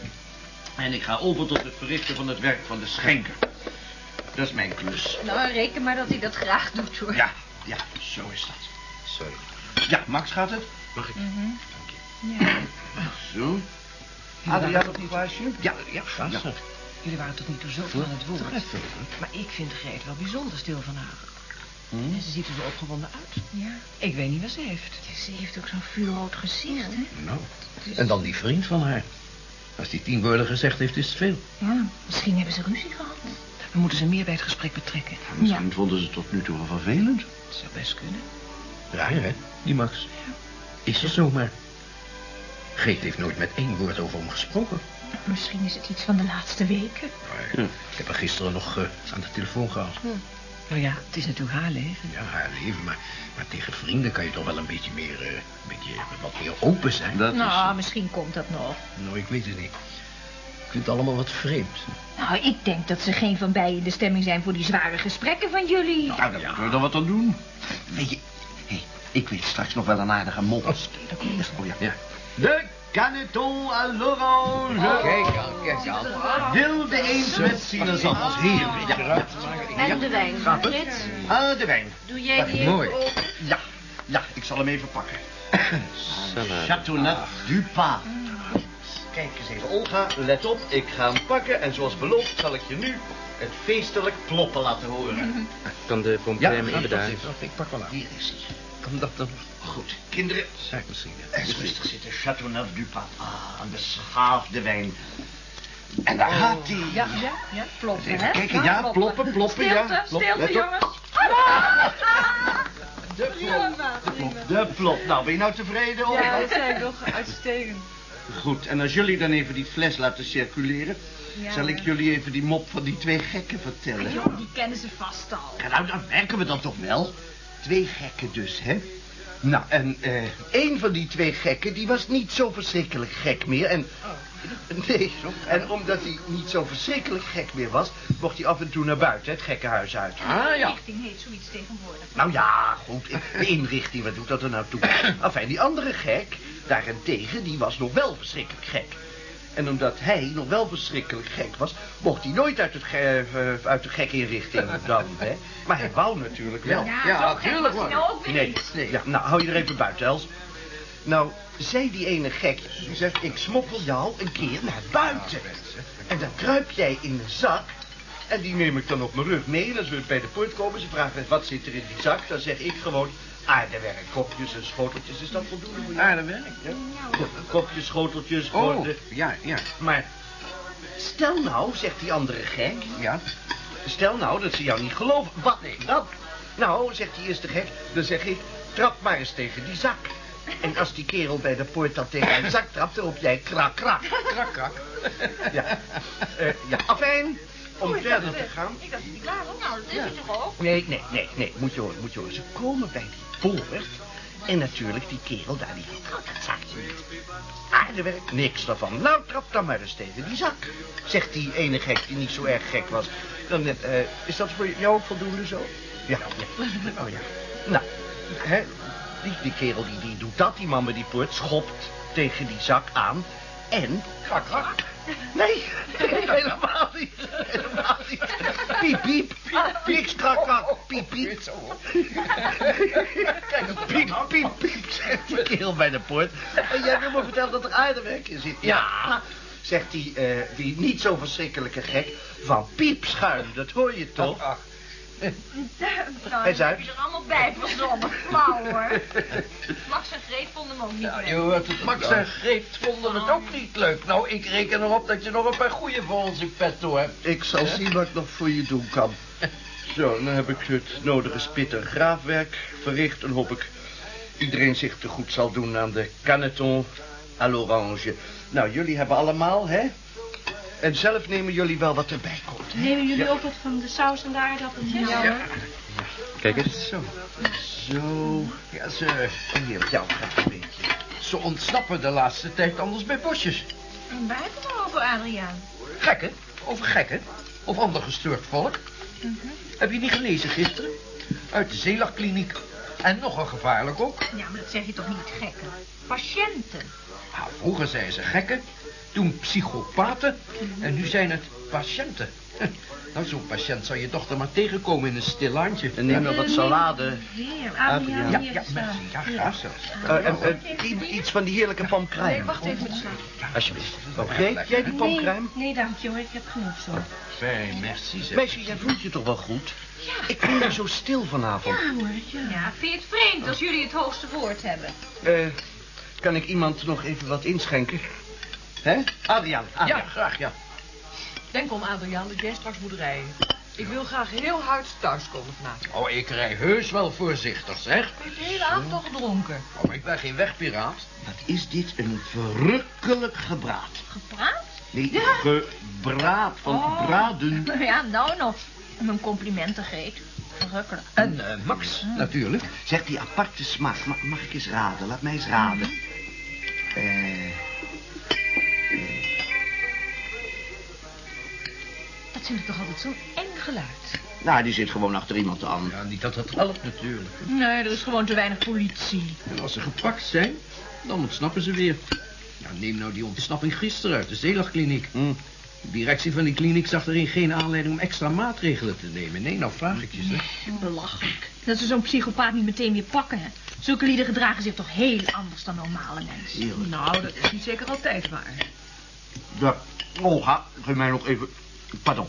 En ik ga over tot het verrichten van het werk van de schenker. Dat is mijn klus. Nou, reken maar dat hij dat graag doet, hoor. Ja, ja, zo is dat. sorry. Ja, Max gaat het? Mag ik? Ja. Zo. Adriaan, nog een glaasje? Ja, ja, ja. Jullie waren tot nu toe zo aan het woord. Maar ik vind Greet wel bijzonder stil vanavond. Hm? En ze ziet er zo opgewonden uit. Ja. Ik weet niet wat ze heeft. Ze heeft ook zo'n vuurrood gezicht, hè? Nou, en dan die vriend van haar. Als die tien woorden gezegd heeft, is het veel. Ja, misschien hebben ze ruzie gehad. We moeten ze meer bij het gesprek betrekken. Misschien vonden ze het tot nu toe wel vervelend. Dat zou best kunnen. Raar, hè, die Max. Is er zomaar. Geet heeft nooit met één woord over hem gesproken. Misschien is het iets van de laatste weken. Ik heb haar gisteren nog eh, aan de telefoon gehad. Nou ja, het is natuurlijk haar leven. Ja, haar leven, maar, maar tegen vrienden kan je toch wel een beetje meer, eh, een beetje wat meer open zijn. Dat nou, misschien komt dat nog. Nou, ik weet het niet. Ik vind het allemaal wat vreemd. Nou, ik denk dat ze geen van beiden in de stemming zijn voor die zware gesprekken van jullie. Nou, daar moeten we dan wat aan doen. Weet je, hey, ik weet straks nog wel een aardige mop. Oh ja. ja. De caneton à l'orange. Kijk al, kijk al. Wilde eens met sinaasappels. Heerlijk. Ja. En de wijn, Frits. Ah, de wijn. Doe jij die Mooi. Ja, ja, ik zal hem even pakken. Chateauneuf du Pas. Kijk eens even, Olga, let op. Ik ga hem pakken en zoals beloofd zal ik je nu het feestelijk ploppen laten horen. Kan de pomprem Ja, inbedaren? ik pak wel aan. Hier is hij. Kan dat dan? Goed, kinderen. Eens rustig zitten. Chateauneuf du Pas. Ah, een beschaafde wijn. En daar gaat hij. Ja, ja, ja, klopt, Even hè? kijken, ja, ploppen, ploppen, ja. Stilte, Plop, stilte, let op. jongens. De plop, de plop, de plop. Nou, ben je nou tevreden, Olga? Ja, dat zijn toch uitstekend. Goed, en als jullie dan even die fles laten circuleren... zal ik jullie even die mop van die twee gekken vertellen. Joh, die kennen ze vast al. Ja, nou, dan merken we dat toch wel. Twee gekken dus, hè? Nou, en eh één van die twee gekken, die was niet zo verschrikkelijk gek meer. En, nee, en omdat hij niet zo verschrikkelijk gek meer was... mocht hij af en toe naar buiten, het gekkenhuis uit. Ah, ja. Richting heet zoiets tegenwoordig. Nou ja, goed, de inrichting, wat doet dat er nou toe? Enfin, die andere gek, daarentegen, die was nog wel verschrikkelijk gek. En omdat hij nog wel verschrikkelijk gek was, mocht hij nooit uit, het ge- eh, uit de gekinrichting dan, hè. Maar hij wou natuurlijk wel. Ja, was nou ook weer Nee, nee. Ja, nou, hou je er even buiten, Els. Nou, zei die ene gek, die zegt, ik smokkel jou een keer naar buiten. En dan kruip jij in een zak. En die neem ik dan op mijn rug mee. En als we bij de poort komen, ze vragen wat zit er in die zak. Dan zeg ik gewoon aardewerk, kopjes en schoteltjes. Is dat voldoende voor jou? Aardewerk? Ja. Kopjes, schoteltjes, Oh, ja, ja, Maar stel nou, zegt die andere gek. ja. Stel nou dat ze jou niet geloven. Wat dan? Nou, zegt die eerste gek, dan zeg ik, trap maar eens tegen die zak. En als die kerel bij de poort dan tegen een zak trapt, dan roep jij krak, krak. Krak, krak. Ja. Eh, ja, afijn. Om verder te gaan. Ik dacht dat hij klaar was. Nou, dat is hij toch ook? Nee, nee, nee, nee. Moet je horen, moet je horen. Ze komen bij die En natuurlijk, die kerel daar, die vertrouwt dat zakje niet. Aardewerk, niks daarvan. Nou, trap dan maar eens tegen die zak. Zegt die ene gek die niet zo erg gek was. Dan, eh, is dat voor jou ook voldoende zo? Ja, ja. Oh ja. Nou, hè, die, die kerel die, die doet dat, die man bij die poort, schopt tegen die zak aan. En... Krak, krak. Nee, helemaal niet. Helemaal niet. Piep, piep. Niks, krak, krak. Piep, piep. Kijk, piep, piep, piep, zegt die kerel bij de poort. En jij wil me vertellen dat er aardewerk in zit? Ja, zegt die, eh, die niet zo verschrikkelijke gek. Van piepschuim, dat hoor je toch? Nou, Hij zei- heb je er allemaal bij verzonnen. Flauw hoor. Max en Greet vonden hem ook niet Ja, leuk. je hoort het, Max en Greet vonden het ook niet leuk. Nou, ik reken erop dat je nog een paar goede voor ons in petto hebt. Ik zal zien wat ik nog voor je doen kan. Zo, dan heb ik het nodige spit- en graafwerk verricht... en hoop ik iedereen zich te goed zal doen aan de caneton à l'orange. Nou, jullie hebben allemaal, hè? En zelf nemen jullie wel wat erbij komt, hè? Nemen jullie ook wat van de saus en de aardappeltjes? Ja. Kijk eens. Zo. Zo. Ja, ze, Hier, jou gaat een beetje. ze ontsnappen de laatste tijd anders bij bosjes. En waar heb je het over, Adriaan? Gekken, over gekken. Of ander gestoord volk. Heb je niet gelezen gisteren? Uit de zeelachkliniek. En nog een gevaarlijk ook. Ja, maar dat zeg je toch niet gekken? Patiënten. Ah, vroeger zeiden ze gekken, toen psychopaten en nu zijn het patiënten. Nou, zo'n patiënt zou je dochter maar tegenkomen in een stil landje. En neem nog wat salade. Adriaan. Adriaan, Ja, hier ja, merci. eh, Ja, graag zelfs. Eh, en, eh, iets van die heerlijke pomcrème. Nee, wacht even met de slaap. Alsjeblieft. Oké, jij die pomcrème? Nee, dank je hoor. Ik heb genoeg zo. Fijn, merci. zeg. Meisje, jij voelt je toch wel goed? Ik voel me zo stil vanavond. Ja hoor, ja. Ja, vind je het vreemd als jullie het hoogste woord hebben? Eh, kan ik iemand nog even wat inschenken? Hè? Adriaan, Ja, graag, ja. Denk om, Adriaan, dat jij straks moet rijden. Ik wil graag heel hard thuiskomen vanavond. Oh, ik rij heus wel voorzichtig, zeg. Ik heb de hele avond al gedronken. Oh, maar ik ben geen wegpiraat. Wat is dit een verrukkelijk gebraad. Gepraat? Nee, gebraad van Oh. braden. Ja, nou nog. Mijn complimenten, Geet. Verrukkelijk. En eh, Max, natuurlijk. Zeg, die aparte smaak, ma- mag ik eens raden? Laat mij eens raden. Eh, Dat vind ik toch altijd zo'n eng geluid. nou, die zit gewoon achter iemand aan. Ja, niet dat het helpt natuurlijk. Nee, er is gewoon te weinig politie. En als ze gepakt zijn, dan ontsnappen ze weer. Ja, neem nou die ontsnapping gisteren uit de Zeelachkliniek. Hm. De directie van die kliniek zag erin geen aanleiding om extra maatregelen te nemen. Nee, nou vraag ik je zeg. Belachelijk. Dat ze zo'n psychopaat niet meteen weer pakken, hè. Zulke lieden gedragen zich toch heel anders dan normale mensen. Heerlijk. Nou, dat is niet zeker altijd waar. Ja, Olga, geef mij nog even... Pardon,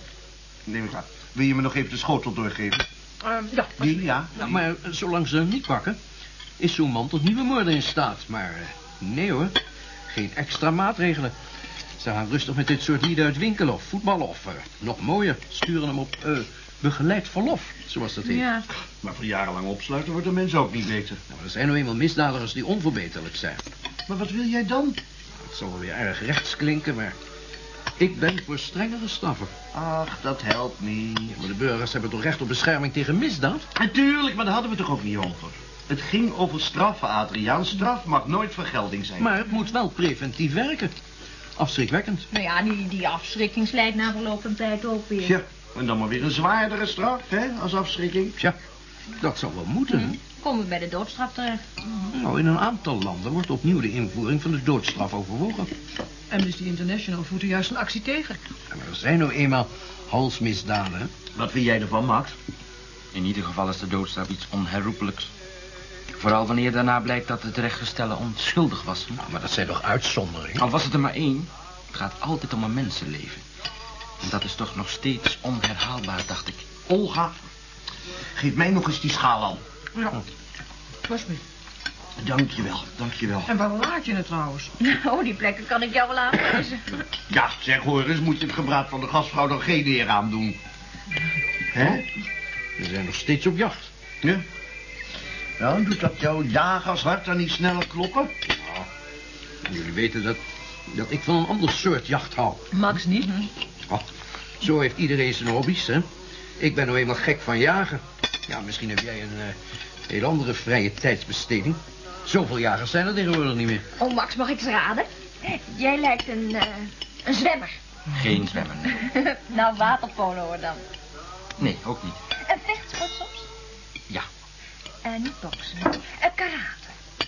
neem ik aan. Wil je me nog even de schotel doorgeven? Ehm, ja, Die, ja. Nou, maar eh, zolang ze hem niet pakken, is zo'n man tot nieuwe moorden in staat. Maar eh, nee hoor, geen extra maatregelen. Ze gaan rustig met dit soort lieden uit winkelen of voetballen of eh, nog mooier, sturen hem op eh, begeleid verlof, zoals dat heet. Ja, Maar voor jarenlang opsluiten wordt de mens ook niet beter. Nou, er zijn nou eenmaal misdadigers die onverbeterlijk zijn. Maar wat wil jij dan? Het zal wel weer erg rechts klinken, maar ik ben voor strengere straffen. Ach, dat helpt niet. Maar de burgers hebben toch recht op bescherming tegen misdaad? Natuurlijk, maar daar hadden we het toch ook niet over. Het ging over straffen, Adriaan. Straf mag nooit vergelding zijn. Maar het moet wel preventief werken. Afschrikwekkend. nou ja, die, die afschrikking slijt na verloop van tijd ook weer. Ja, en dan maar weer een zwaardere straf, hè, als afschrikking. Tja, dat zal wel moeten. hè? Komen we bij de doodstraf terecht. Nou, in een aantal landen wordt opnieuw de invoering van de doodstraf overwogen. Amnesty International voert er juist een actie tegen. Ja, maar er zijn nou eenmaal halsmisdaden. hè? Wat vind jij ervan, Max? In ieder geval is de doodstraf iets onherroepelijks. Vooral wanneer daarna blijkt dat het rechtgestelde onschuldig was. Nou, maar dat zijn toch uitzonderingen? Al was het er maar één, het gaat altijd om een mensenleven. En dat is toch nog steeds onherhaalbaar, dacht ik. Olga, geef mij nog eens die schaal aan. Ja, alsjeblieft. Dankjewel, dankjewel. En waar laat je het trouwens? Oh, die plekken kan ik jou wel aanwijzen. Ja, zeg hoor eens, moet je het gebraad van de gastvrouw dan geen eer aan doen? Hè? We zijn nog steeds op jacht. Ja? Nou, doet dat jouw jagershart dan niet sneller kloppen? Jullie weten dat, dat ik van een ander soort jacht hou. Max niet. Oh, zo heeft iedereen zijn hobby's, hè? Ik ben nou eenmaal gek van jagen. Ja, misschien heb jij een eh, heel andere vrije tijdsbesteding. Zoveel jagers zijn er tegenwoordig niet meer. Oh, Max, mag ik eens raden? Jij lijkt een, eh, een zwemmer. Geen zwemmen. nee. nou, waterpolo hoor dan. Nee, ook niet. Een vechtsport soms? Ja, En niet boksen. Een karate.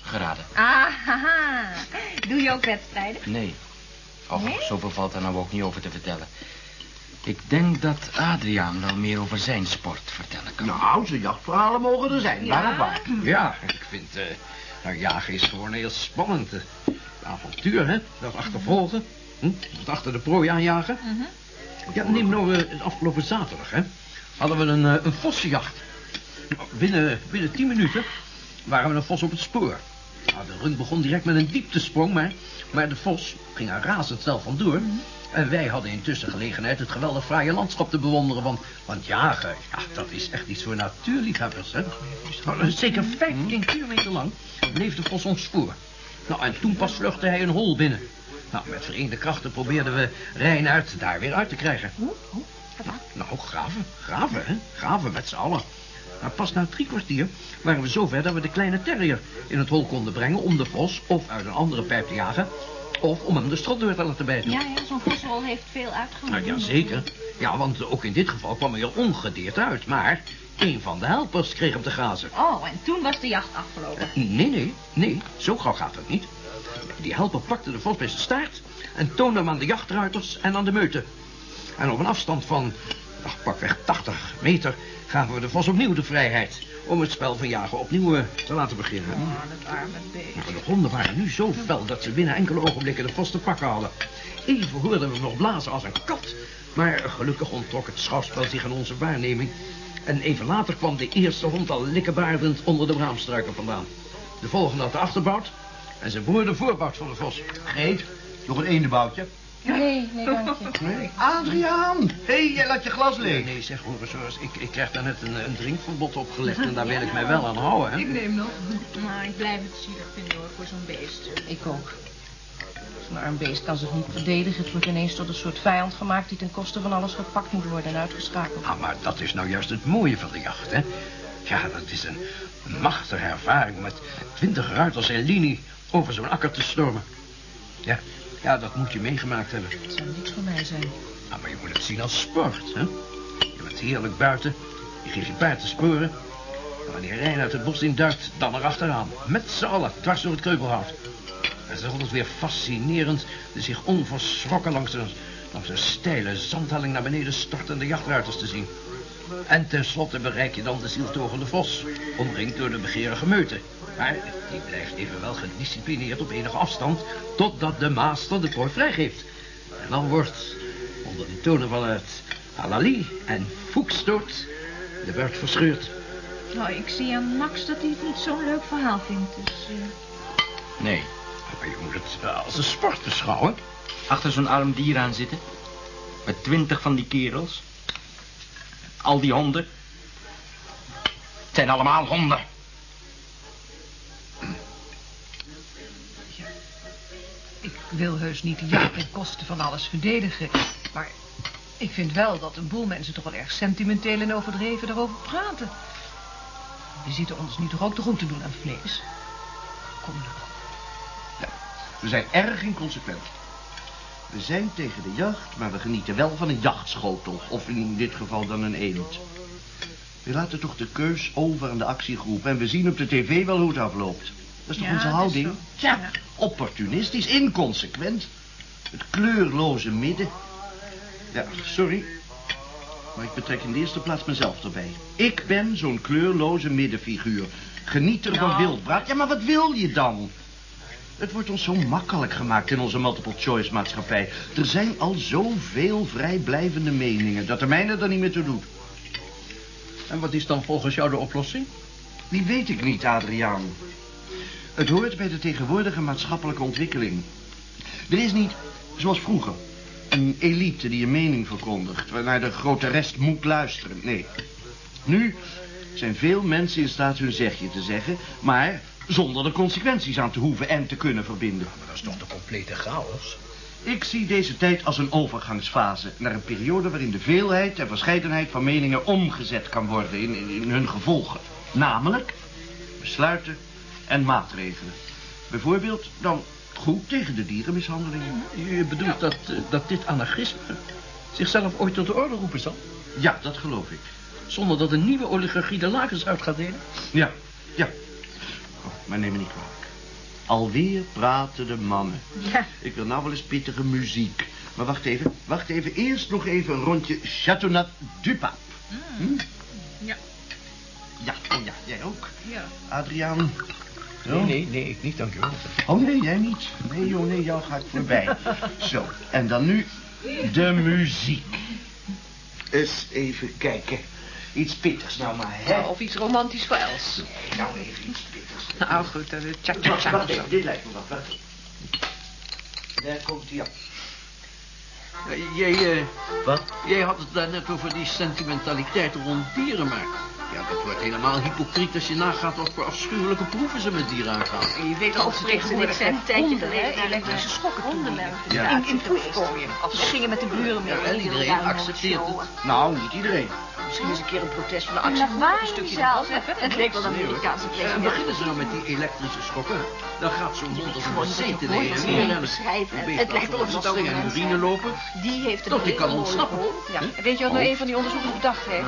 geraden. Ah, haha. Doe je ook wedstrijden? Nee. Och, Nee? zoveel valt er nou ook niet over te vertellen. Ik denk dat Adriaan wel meer over zijn sport vertellen kan. Nou, zijn jachtverhalen mogen er zijn, waar waar. Ja, ik vind... eh nou, jagen is gewoon heel spannend. eh. avontuur, hè? Dat achtervolgen. Hm? Dat achter de prooi aanjagen. Ja, neem nou eh, afgelopen zaterdag, hè? Hadden we een, eh, een vossenjacht. Nou, Binnen, binnen tien minuten waren we een vos op het spoor. Nou, de rund begon direct met een dieptesprong, maar, maar de vos ging er razendsnel vandoor. En wij hadden intussen gelegenheid het geweldig fraaie landschap te bewonderen. Want, want jagen, ja, dat is echt iets voor natuurliefhebbers, hè. Nou, zeker 15 kilometer lang bleef de vos ons spoor. Nou, en toen pas vluchtte hij een hol binnen. Nou, met vereende krachten probeerden we Reinoud daar weer uit te krijgen. Nou, graven, graven, hè. Graven met z'n allen. Maar pas na drie kwartier waren we zover dat we de kleine terrier in het hol konden brengen... om de vos of uit een andere pijp te jagen... of om hem de strot door te laten bijten. Ja, ja, zo'n vosrol heeft veel uitgevoerd. Nou, ja, zeker. Ja, want ook in dit geval kwam hij er ongedeerd uit. Maar een van de helpers kreeg hem te grazen. Oh, en toen was de jacht afgelopen. Nee, nee, nee, zo gauw gaat het niet. Die helper pakte de vos bij zijn staart... en toonde hem aan de jachtruiters en aan de meute. En op een afstand van Ach, pakweg 80 meter gaven we de vos opnieuw de vrijheid... om het spel van jagen opnieuw eh, te laten beginnen. Oh, dat arme beest. Maar de honden waren nu zo fel dat ze binnen enkele ogenblikken de vos te pakken hadden. Even hoorden we hem nog blazen als een kat. Maar gelukkig onttrok het schouwspel zich aan onze waarneming. En even later kwam de eerste hond al likkebaardend onder de braamstruiken vandaan. De volgende had de achterbout en zijn broer de voorbout van de vos. Geet, nog een eendenboutje. Nee, nee, dank je. Nee. Adriaan! Hé, hey, jij laat je glas Nee, leeg. nee, zeg hoor eens, hoor eens. Ik, ik krijg daar net een, een drinkverbod opgelegd en daar wil ik mij wel aan houden, hè. Ik neem nog. Nou, ik blijf het zielig vinden hoor, voor zo'n beest. Ik ook. Zo'n arm beest kan zich niet verdedigen. Het wordt ineens tot een soort vijand gemaakt... die ten koste van alles gepakt moet worden en uitgeschakeld. Ah, maar dat is nou juist het mooie van de jacht, hè. Ja, dat is een machtige ervaring met twintig ruiters en linie over zo'n akker te stormen. Ja, ja, dat moet je meegemaakt hebben. Het zou niks voor mij zijn. Ah, maar je moet het zien als sport, hè? Je bent heerlijk buiten, je geeft je paard te sporen. En wanneer Rijn uit het bos induikt, dan erachteraan. Met z'n allen, dwars door het kreupelhout. Het is altijd weer fascinerend de zich onverschrokken langs een, langs een steile zandhelling naar beneden stortende jachtruiters te zien. En tenslotte bereik je dan de zieltogende vos, omringd door de begeerige meute. Maar die blijft evenwel gedisciplineerd op enige afstand, totdat de master de prooi vrijgeeft. En dan wordt, onder de tonen van het halali en foekstoot, de buit verscheurd. Nou, ik zie aan Max dat hij het niet zo'n leuk verhaal vindt, dus... eh, Nee. Maar je moet het als een sport beschouwen. Achter zo'n arm dier aan zitten. Met twintig van die kerels. Al die honden. Het zijn allemaal honden. Wil heus niet de jacht ten koste van alles verdedigen. Maar ik vind wel dat een boel mensen toch wel erg sentimenteel en overdreven daarover praten. We zitten ons nu toch ook goed te doen aan vlees. Kom nou. We zijn erg inconsequent. We zijn tegen de jacht, maar we genieten wel van een jachtschotel. Of in dit geval dan een eend. We laten toch de keus over aan de actiegroep. En we zien op de tv wel hoe het afloopt. Dat is toch Ja, onze houding? Ja, opportunistisch, inconsequent. Het kleurloze midden. Ja, sorry. Maar ik betrek in de eerste plaats mezelf erbij. Ik ben zo'n kleurloze middenfiguur. Genieter van Nou. wildbraad. Ja, maar wat wil je dan? Het wordt ons zo makkelijk gemaakt in onze multiple-choice maatschappij. Er zijn al zoveel vrijblijvende meningen dat de mijne er niet meer toe doet. En wat is dan volgens jou de oplossing? Die weet ik niet, Adriaan. Het hoort bij de tegenwoordige maatschappelijke ontwikkeling. Er is niet, zoals vroeger, een elite die een mening verkondigt... waarnaar de grote rest moet luisteren. Nee. Nu zijn veel mensen in staat hun zegje te zeggen... maar zonder er consequenties aan te hoeven en te kunnen verbinden. Maar dat is toch de complete chaos? Ik zie deze tijd als een overgangsfase... naar een periode waarin de veelheid en verscheidenheid van meningen omgezet kan worden in, in, in hun gevolgen. Namelijk besluiten en maatregelen. Bijvoorbeeld dan goed tegen de dierenmishandeling. Je bedoelt dat, eh, dat dit anarchisme zichzelf ooit tot de orde roepen zal? Ja, dat geloof ik. Zonder dat een nieuwe oligarchie de lakens uit gaat delen? Ja, ja. Oh, maar neem me niet kwalijk. Alweer praten de mannen. Ja. Ik wil nou wel eens pittige muziek. Maar wacht even, wacht even. Eerst nog even een rondje Chateauneuf du Pape. Hm? Ja. Ja, oh ja, jij ook. Ja. Adriaan. Nee, nee, nee, ik niet, dank u wel. Oh nee, jij niet. Nee joh, nee, jou ga ik voorbij. Zo, en dan nu de muziek. Eens even kijken. Iets pittigs nou maar, hè? Of iets romantisch voor Els. Nou, even iets pittigs. Nou goed, uh, tja, tja, Wacht, tja. wacht even, dit lijkt me wat. Wacht. Daar komt hij aan. Jij, eh, Wat? jij had het daar net over die sentimentaliteit rond dieren, maar... Ja, dat wordt helemaal hypocriet als je nagaat wat voor afschuwelijke proeven ze met dieren aangaan. En je weet Als al ze Frits en ik tegenwoordig zijn een tijdje geleden naar elektrische schokken toe. hondenlerven. Ja. In, in proefkooien. We gingen met de buren mee. Ja, en iedereen accepteert het. Nou, niet iedereen. Misschien eens een keer een protest van de En actie. Een stukje verder Het leek wel een. Amerikaanse En president. beginnen ze nou met die elektrische schokken, dan gaat zo'n hond als een je heen dat en je beschrijven. Een beest Het lijkt wel of laat ze het en mensen urine lopen. Die heeft een Tot die hele kan mooie ontsnappen. Ja, weet je wat nou een van die onderzoekers bedacht heeft?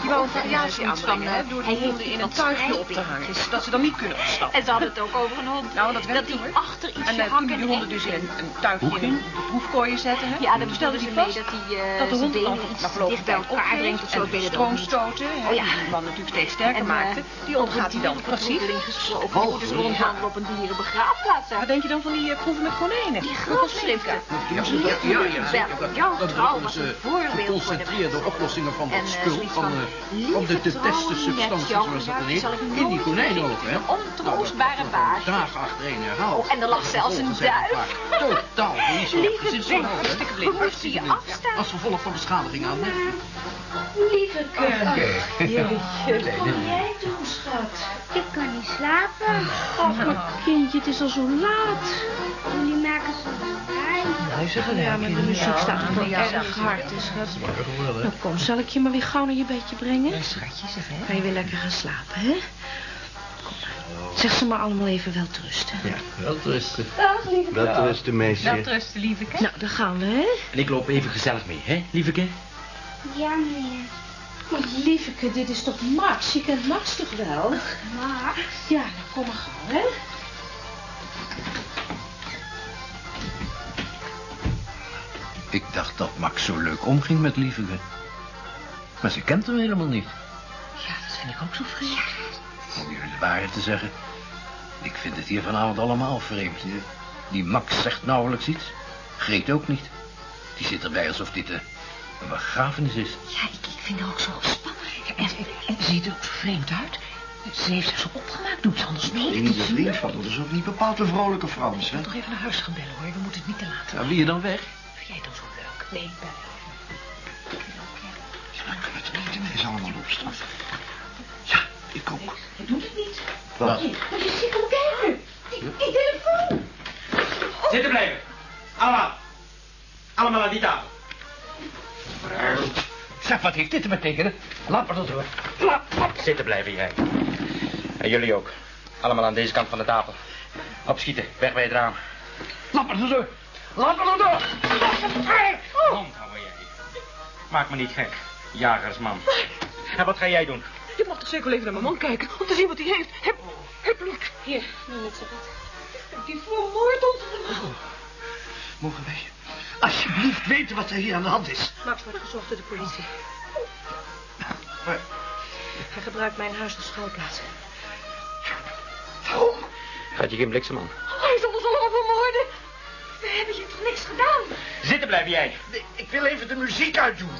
Die wou een variatie aanbrengen, hè, door de honden in een tuigje op te hangen. Zodat ze dan niet kunnen ontsnappen. En ze hadden het ook over een hond. Nou, dat die hoor. achter iets En eh, toen hakken die en honden dus in een, een tuigje in de proefkooien zetten, hè. Ja, dan stelde stelde die ze vast mee dat hij eh, dat de hond dan na verloop bij elkaar brengt. Of zo, en ik weet het ook stroom niet. stoten, hè, Oh ja. die de man natuurlijk steeds sterker En, eh, maakte. Die hond gaat hij dan passief. gesproken. Die ze rondwandelen op een dierenbegraafplaats. Wat denk je dan van die eh, proeven met konijnen? Die grafschriften. Ja, ja, ja. Dat, Jouw dat trouw worden was een voorbeeld voor de geconcentreerde oplossingen van dat eh, spul, van, van, eh, van de lieve te testen trouwen, substanties, met jouw zoals dat ik in die nooit konijnen ook, vergeten. hè? Ontroostbare baasje. Dagen achtereen herhaald. Oh, en er lag zelfs een duif. Totaal. Lieve blind. moesten je afstaan. Als gevolg van beschadiging aan de... Lieve Jeetje, Kleine. kom jij doen, schat? Ik kan niet slapen. Ach, mijn kindje, het is al zo laat. Jullie maken lawaai. Ja, maar de muziek staat toch wel erg hard, hè, schat. Nou, kom, zal ik je maar weer gauw naar je bedje brengen? Schatje, zeg hè. Ga je weer lekker gaan slapen, hè? Kom maar. Zeg ze maar allemaal even wel te rusten. Ja, wel rusten. Dag, lieve Wel rusten, meisje. Welterusten, lieveke. Nou, daar gaan we, hè? En ik loop even gezellig mee, hè, lieveke? Ja, meneer. Maar lieveke, dit is toch Max? Je kent Max toch wel? Max. Ja, nou kom maar gauw, hè? Ik dacht dat Max zo leuk omging met Lievige. Maar ze kent hem helemaal niet. Ja, dat vind ik ook zo vreemd. Om jullie de waarheid te zeggen. Ik vind het hier vanavond allemaal vreemd. Die Max zegt nauwelijks iets. Greet ook niet. Die zit erbij alsof dit eh, een begrafenis is. Ja, ik, ik vind het ook zo spannend. En, en, ziet er ook zo vreemd uit. Ze heeft zich zo opgemaakt, doet ze anders nooit. Een nieuwe vriend van ons is ook niet bepaald een vrolijke Frans, Ik hè? wil toch even naar huis gaan bellen, hoor. We moeten het niet te laten. Ja, wie je dan weg? Vind jij dan zo leuk? Nee, ik ben Ja, dan kunnen we toch niet ineens allemaal opstaan. Ja, ik ook. Hij doet het niet. Wat? Moet je zien, kom kijken. Die, die telefoon. Zitten blijven. Allemaal. Allemaal aan die tafel. Zeg, wat heeft dit te betekenen? Laat maar dat door. Zitten blijven jij. En jullie ook. Allemaal aan deze kant van de tafel. Opschieten, weg bij het raam. Laat maar dat door. Laat maar dat door. Mond houden jij. Maak me niet gek, jagersman. En wat ga jij doen? Je mag toch zeker wel even naar mijn man kijken, om te zien wat hij heeft. Heb, heb bloed. Hier, neem het zo wat. Die vermoord ons. Mogen wij alsjeblieft weten wat er hier aan de hand is? Max wordt gezocht door de politie. Maar Hij gebruikt mijn huis als schuilplaats. waarom? Gaat je geen bliksem aan? Hij zal ons allemaal vermoorden. We hebben je toch niks gedaan? Zitten blijven jij. Ik wil even de muziek uitdoen.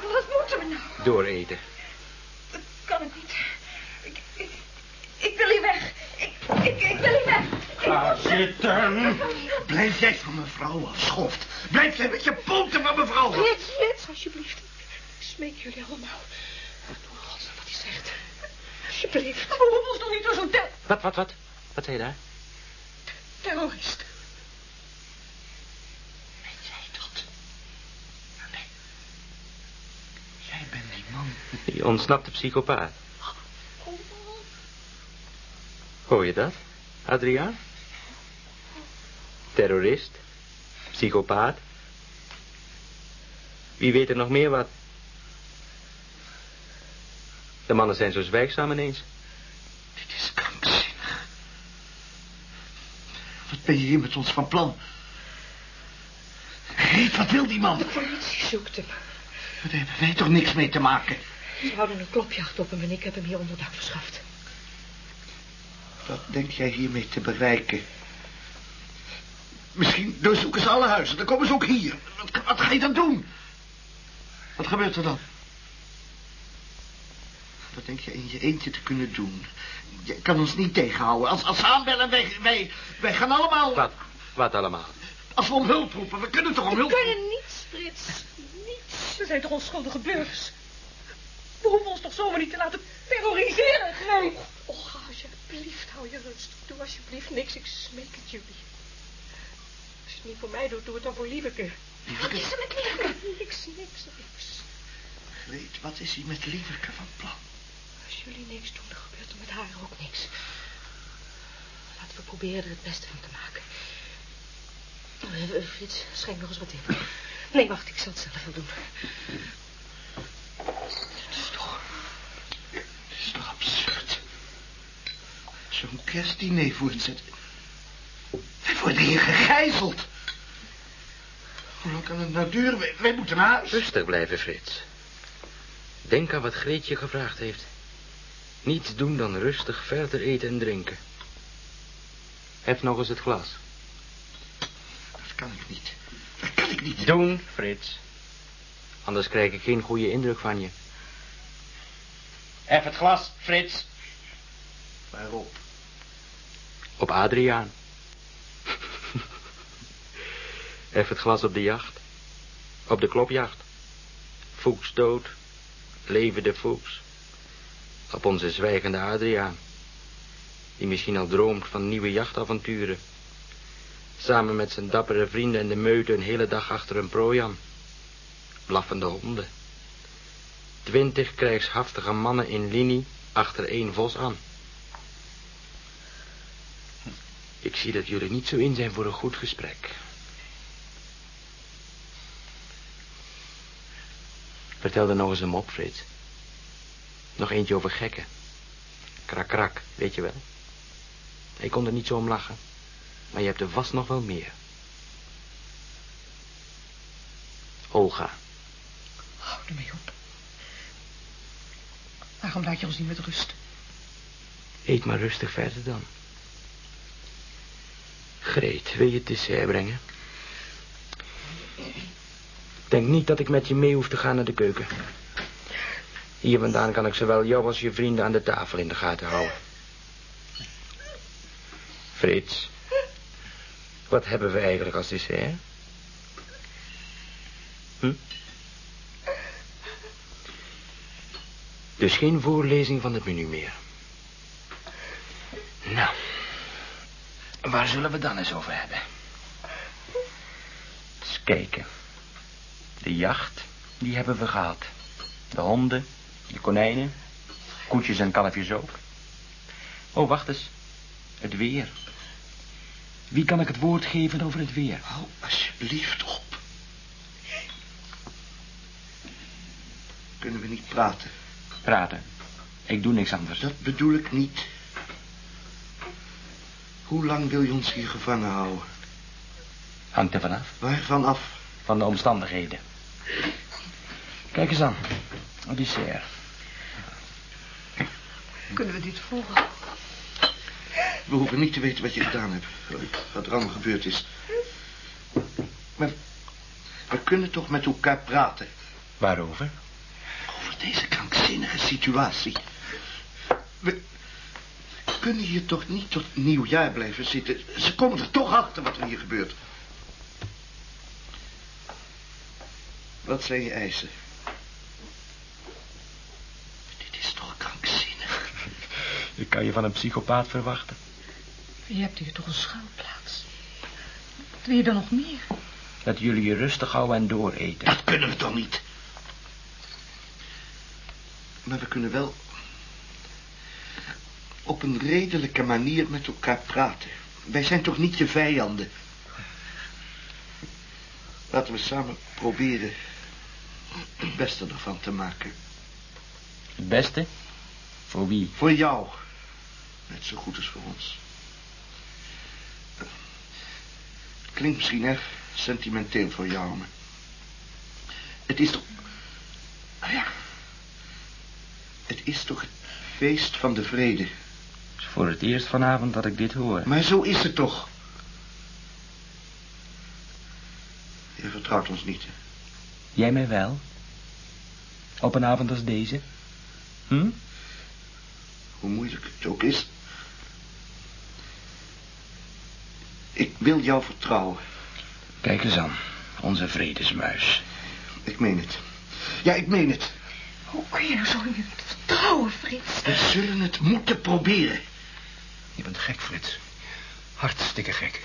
Wat moeten we nou? Dooreten. Dat kan ik niet. Ik, ik, ik wil hier weg. Ik, ik, ik wil hier weg. Ga zitten. Blijf jij van mevrouw af, schoft. Blijf jij met je poten van mevrouw af. Frits, Frits, alsjeblieft. Ik smeek jullie allemaal. Doe godsnaam wat hij zegt. Alsjeblieft. we hoeven ons toch niet door zo'n ter Wat, wat, wat? Wat zei je daar? terrorist. Weet jij dat? Nee. Jij bent die ontsnapte psychopaat. Hoor je dat, Adriaan? Terrorist. Psychopaat. Wie weet er nog meer wat? De mannen zijn zo zwijgzaam ineens. Dit is krankzinnig. Wat ben je hier met ons van plan? Reet, wat wil die man? De politie zoekt hem. Daar hebben wij toch niks mee te maken? Ze houden een klopjacht op hem en ik heb hem hier onderdak verschaft. Wat denk jij hiermee te bereiken? Misschien doorzoeken ze alle huizen, dan komen ze ook hier. Wat, wat ga je dan doen? Wat gebeurt er dan? Wat denk je in je eentje te kunnen doen? Je kan ons niet tegenhouden. Als, als ze aanbellen, wij, wij, wij gaan allemaal... Wat? Wat allemaal? Als we om hulp roepen, we kunnen toch om hulp We kunnen niets, Frits. Niets. We zijn toch onschuldige burgers? We hoeven ons toch zomaar niet te laten terroriseren? Nee. Och, alsjeblieft, hou je rust. Doe alsjeblieft niks, ik smeek het jullie. Als je het niet voor mij doet, doe het dan voor Lieveke. Wat is er met Lieveke? Niks, niks, niks. Weet, wat is hij met Lieverke van plan? Als jullie niks doen, dan gebeurt er met haar ook niks. Laten we proberen er het beste van te maken. Eh, Frits, schenk nog eens wat in. Nee, wacht, ik zal het zelf wel doen. Dit is toch... Dit is toch absurd. Zo'n kerstdiner voortzetten. Wij worden hier gegijzeld. Hoe lang kan het nou duren? Wij, moeten naar huis. Rustig blijven, Frits. Denk aan wat Greetje gevraagd heeft. Niets doen dan rustig verder eten en drinken. Heb nog eens het glas. Dat kan ik niet. Dat kan ik niet. Doen, Frits. Anders krijg ik geen goede indruk van je. Hef het glas, Frits. Waarop? Op Adriaan. Hef het glas op de jacht. Op de klopjacht. Fuchs dood. Leven de Fuchs. Op onze zwijgende Adriaan. Die misschien al droomt van nieuwe jachtavonturen. Samen met zijn dappere vrienden en de meute een hele dag achter een prooi aan. Blaffende honden. Twintig krijgshaftige mannen in linie achter één vos aan. Ik zie dat jullie niet zo in zijn voor een goed gesprek. Vertel er nog eens een mop, Frits. Nog eentje over gekken. Krak, krak, weet je wel. Ik kon er niet zo om lachen. Maar je hebt er vast nog wel meer. Olga. Hou ermee op. Waarom laat je ons niet met rust? Eet maar rustig verder dan. Greet, wil je het dessert brengen? Denk niet dat ik met je mee hoef te gaan naar de keuken. Hier vandaan kan ik zowel jou als je vrienden aan de tafel in de gaten houden. Frits, wat hebben we eigenlijk als dessert? Hm? Dus geen voorlezing van het menu meer. Nou, waar zullen we dan eens over hebben? Eens kijken. De jacht, die hebben we gehad. De honden, de konijnen, koetjes en kalfjes ook. Oh, wacht eens. Het weer. Wie kan ik het woord geven over het weer? Hou alsjeblieft op. Kunnen we niet praten? Praten. Ik doe niks anders. Dat bedoel ik niet. Hoe lang wil je ons hier gevangen houden? Hangt er vanaf. Waarvan af? Van de omstandigheden. Kijk eens aan. Dessert. Kunnen we dit volgen? We hoeven niet te weten wat je gedaan hebt. Wat er allemaal gebeurd is. Maar we kunnen toch met elkaar praten. Waarover? Over deze krankzinnige situatie. We kunnen hier toch niet tot nieuwjaar blijven zitten. Ze komen er toch achter wat er hier gebeurt. Wat zijn je eisen? Dit is toch krankzinnig? Dat kan je van een psychopaat verwachten. Je hebt hier toch een schuilplaats. Wat wil je dan nog meer? Dat jullie je rustig houden en dooreten. Dat kunnen we toch niet? Maar we kunnen wel op een redelijke manier met elkaar praten. Wij zijn toch niet je vijanden? Laten we samen proberen het beste ervan te maken. Het beste? Voor wie? Voor jou. Net zo goed als voor ons. Klinkt misschien erg sentimenteel voor jou, maar... Het is toch... Nou ja... Het is toch het feest van de vrede. Het is voor het eerst vanavond dat ik dit hoor. Maar zo is het toch. Je vertrouwt ons niet. hè? Jij mij wel? Op een avond als deze? Hm? Hoe moeilijk het ook is. Ik wil jou vertrouwen. Kijk eens aan. Onze vredesmuis. Ik meen het. Ja, ik meen het. Hoe kun je nou zo in het vertrouwen, Frits? We zullen het moeten proberen. Je bent gek, Frits. Hartstikke gek.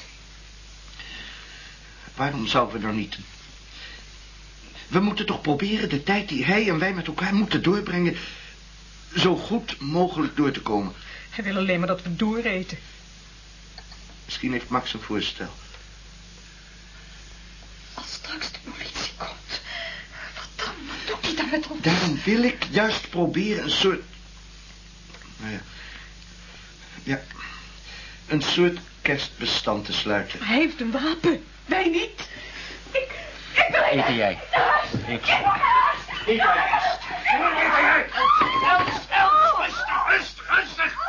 Waarom zouden we nou niet... We moeten toch proberen de tijd die hij en wij met elkaar moeten doorbrengen... zo goed mogelijk door te komen. Hij wil alleen maar dat we dooreten. Misschien heeft Max een voorstel. Als straks de politie komt, wat dan? Wat doet hij dan met ons? Daarom wil ik juist proberen een soort... Nou ja, Ja, een soort kerstbestand te sluiten. Hij heeft een wapen. Wij niet. Ik, ik wil Eten jij. Ik. Rustig, rustig.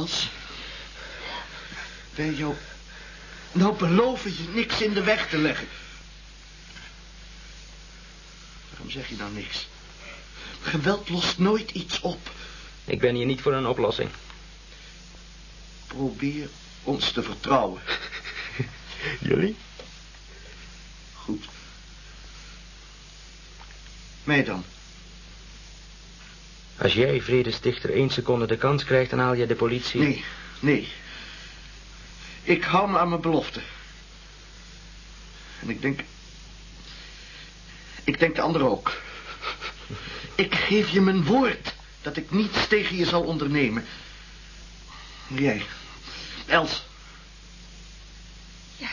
Als wij jou nou beloven je niks in de weg te leggen. Waarom zeg je nou niks? Geweld lost nooit iets op. Ik ben hier niet voor een oplossing. Probeer ons te vertrouwen. Jullie? Goed. Mij dan. Als jij, vredestichter, één seconde de kans krijgt, dan haal je de politie. Nee, nee. Ik hou me aan mijn belofte. En ik denk... Ik denk de anderen ook. Ik geef je mijn woord dat ik niets tegen je zal ondernemen. Jij. Els. Ja.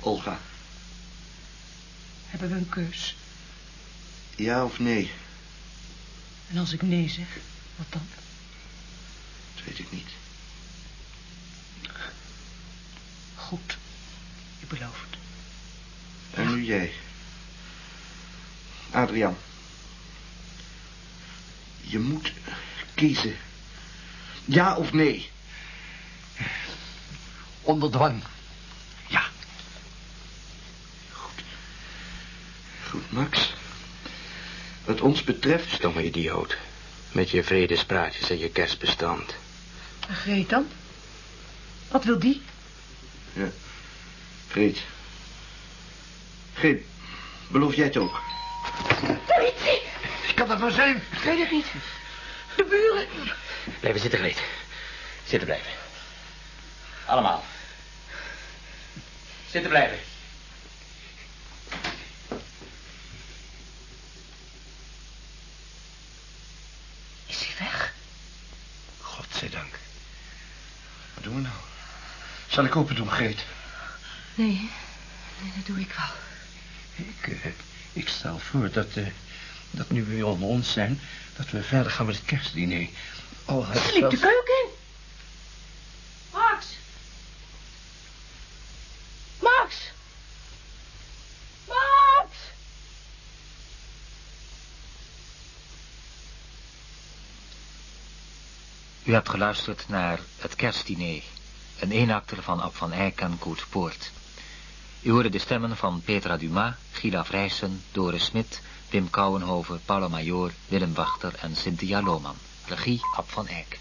Olga. Hebben we een keus? Ja of nee? En als ik nee zeg, wat dan? Dat weet ik niet. Goed. Je belooft. En nu jij. Adriaan. Je moet kiezen. Ja of nee? Onder dwang. Ja. Goed. Goed, Max. Wat ons betreft... Stomme idioot. Met je vredespraatjes en je kerstbestand. En Greet dan? Wat wil die? Ja. Greet. Greet, beloof jij het ook? Politie! Kan dat nou zijn? Ik weet het niet. De buren. Blijven zitten, Greet. Zitten blijven. Allemaal. Zitten blijven. Is hij weg? Godzijdank. Wat doen we nou? Zal ik open doen, Greet? Nee, nee, dat doe ik wel. Ik, eh, ik stel voor dat, eh, dat nu we onder ons zijn... dat we verder gaan met het kerstdiner. Al had Ze liep de keuken in. Max! Max! Max! U hebt geluisterd naar Het Kerstdiner, een eenakter van Ab van Eyck en Koert Poort. U hoorde de stemmen van Petra Dumas, Gila Vrijsen, Doris Smit, Wim Kouwenhoven, Paula Major, Willem Wachter en Cynthia Lohman. Regie Ab van Eyck.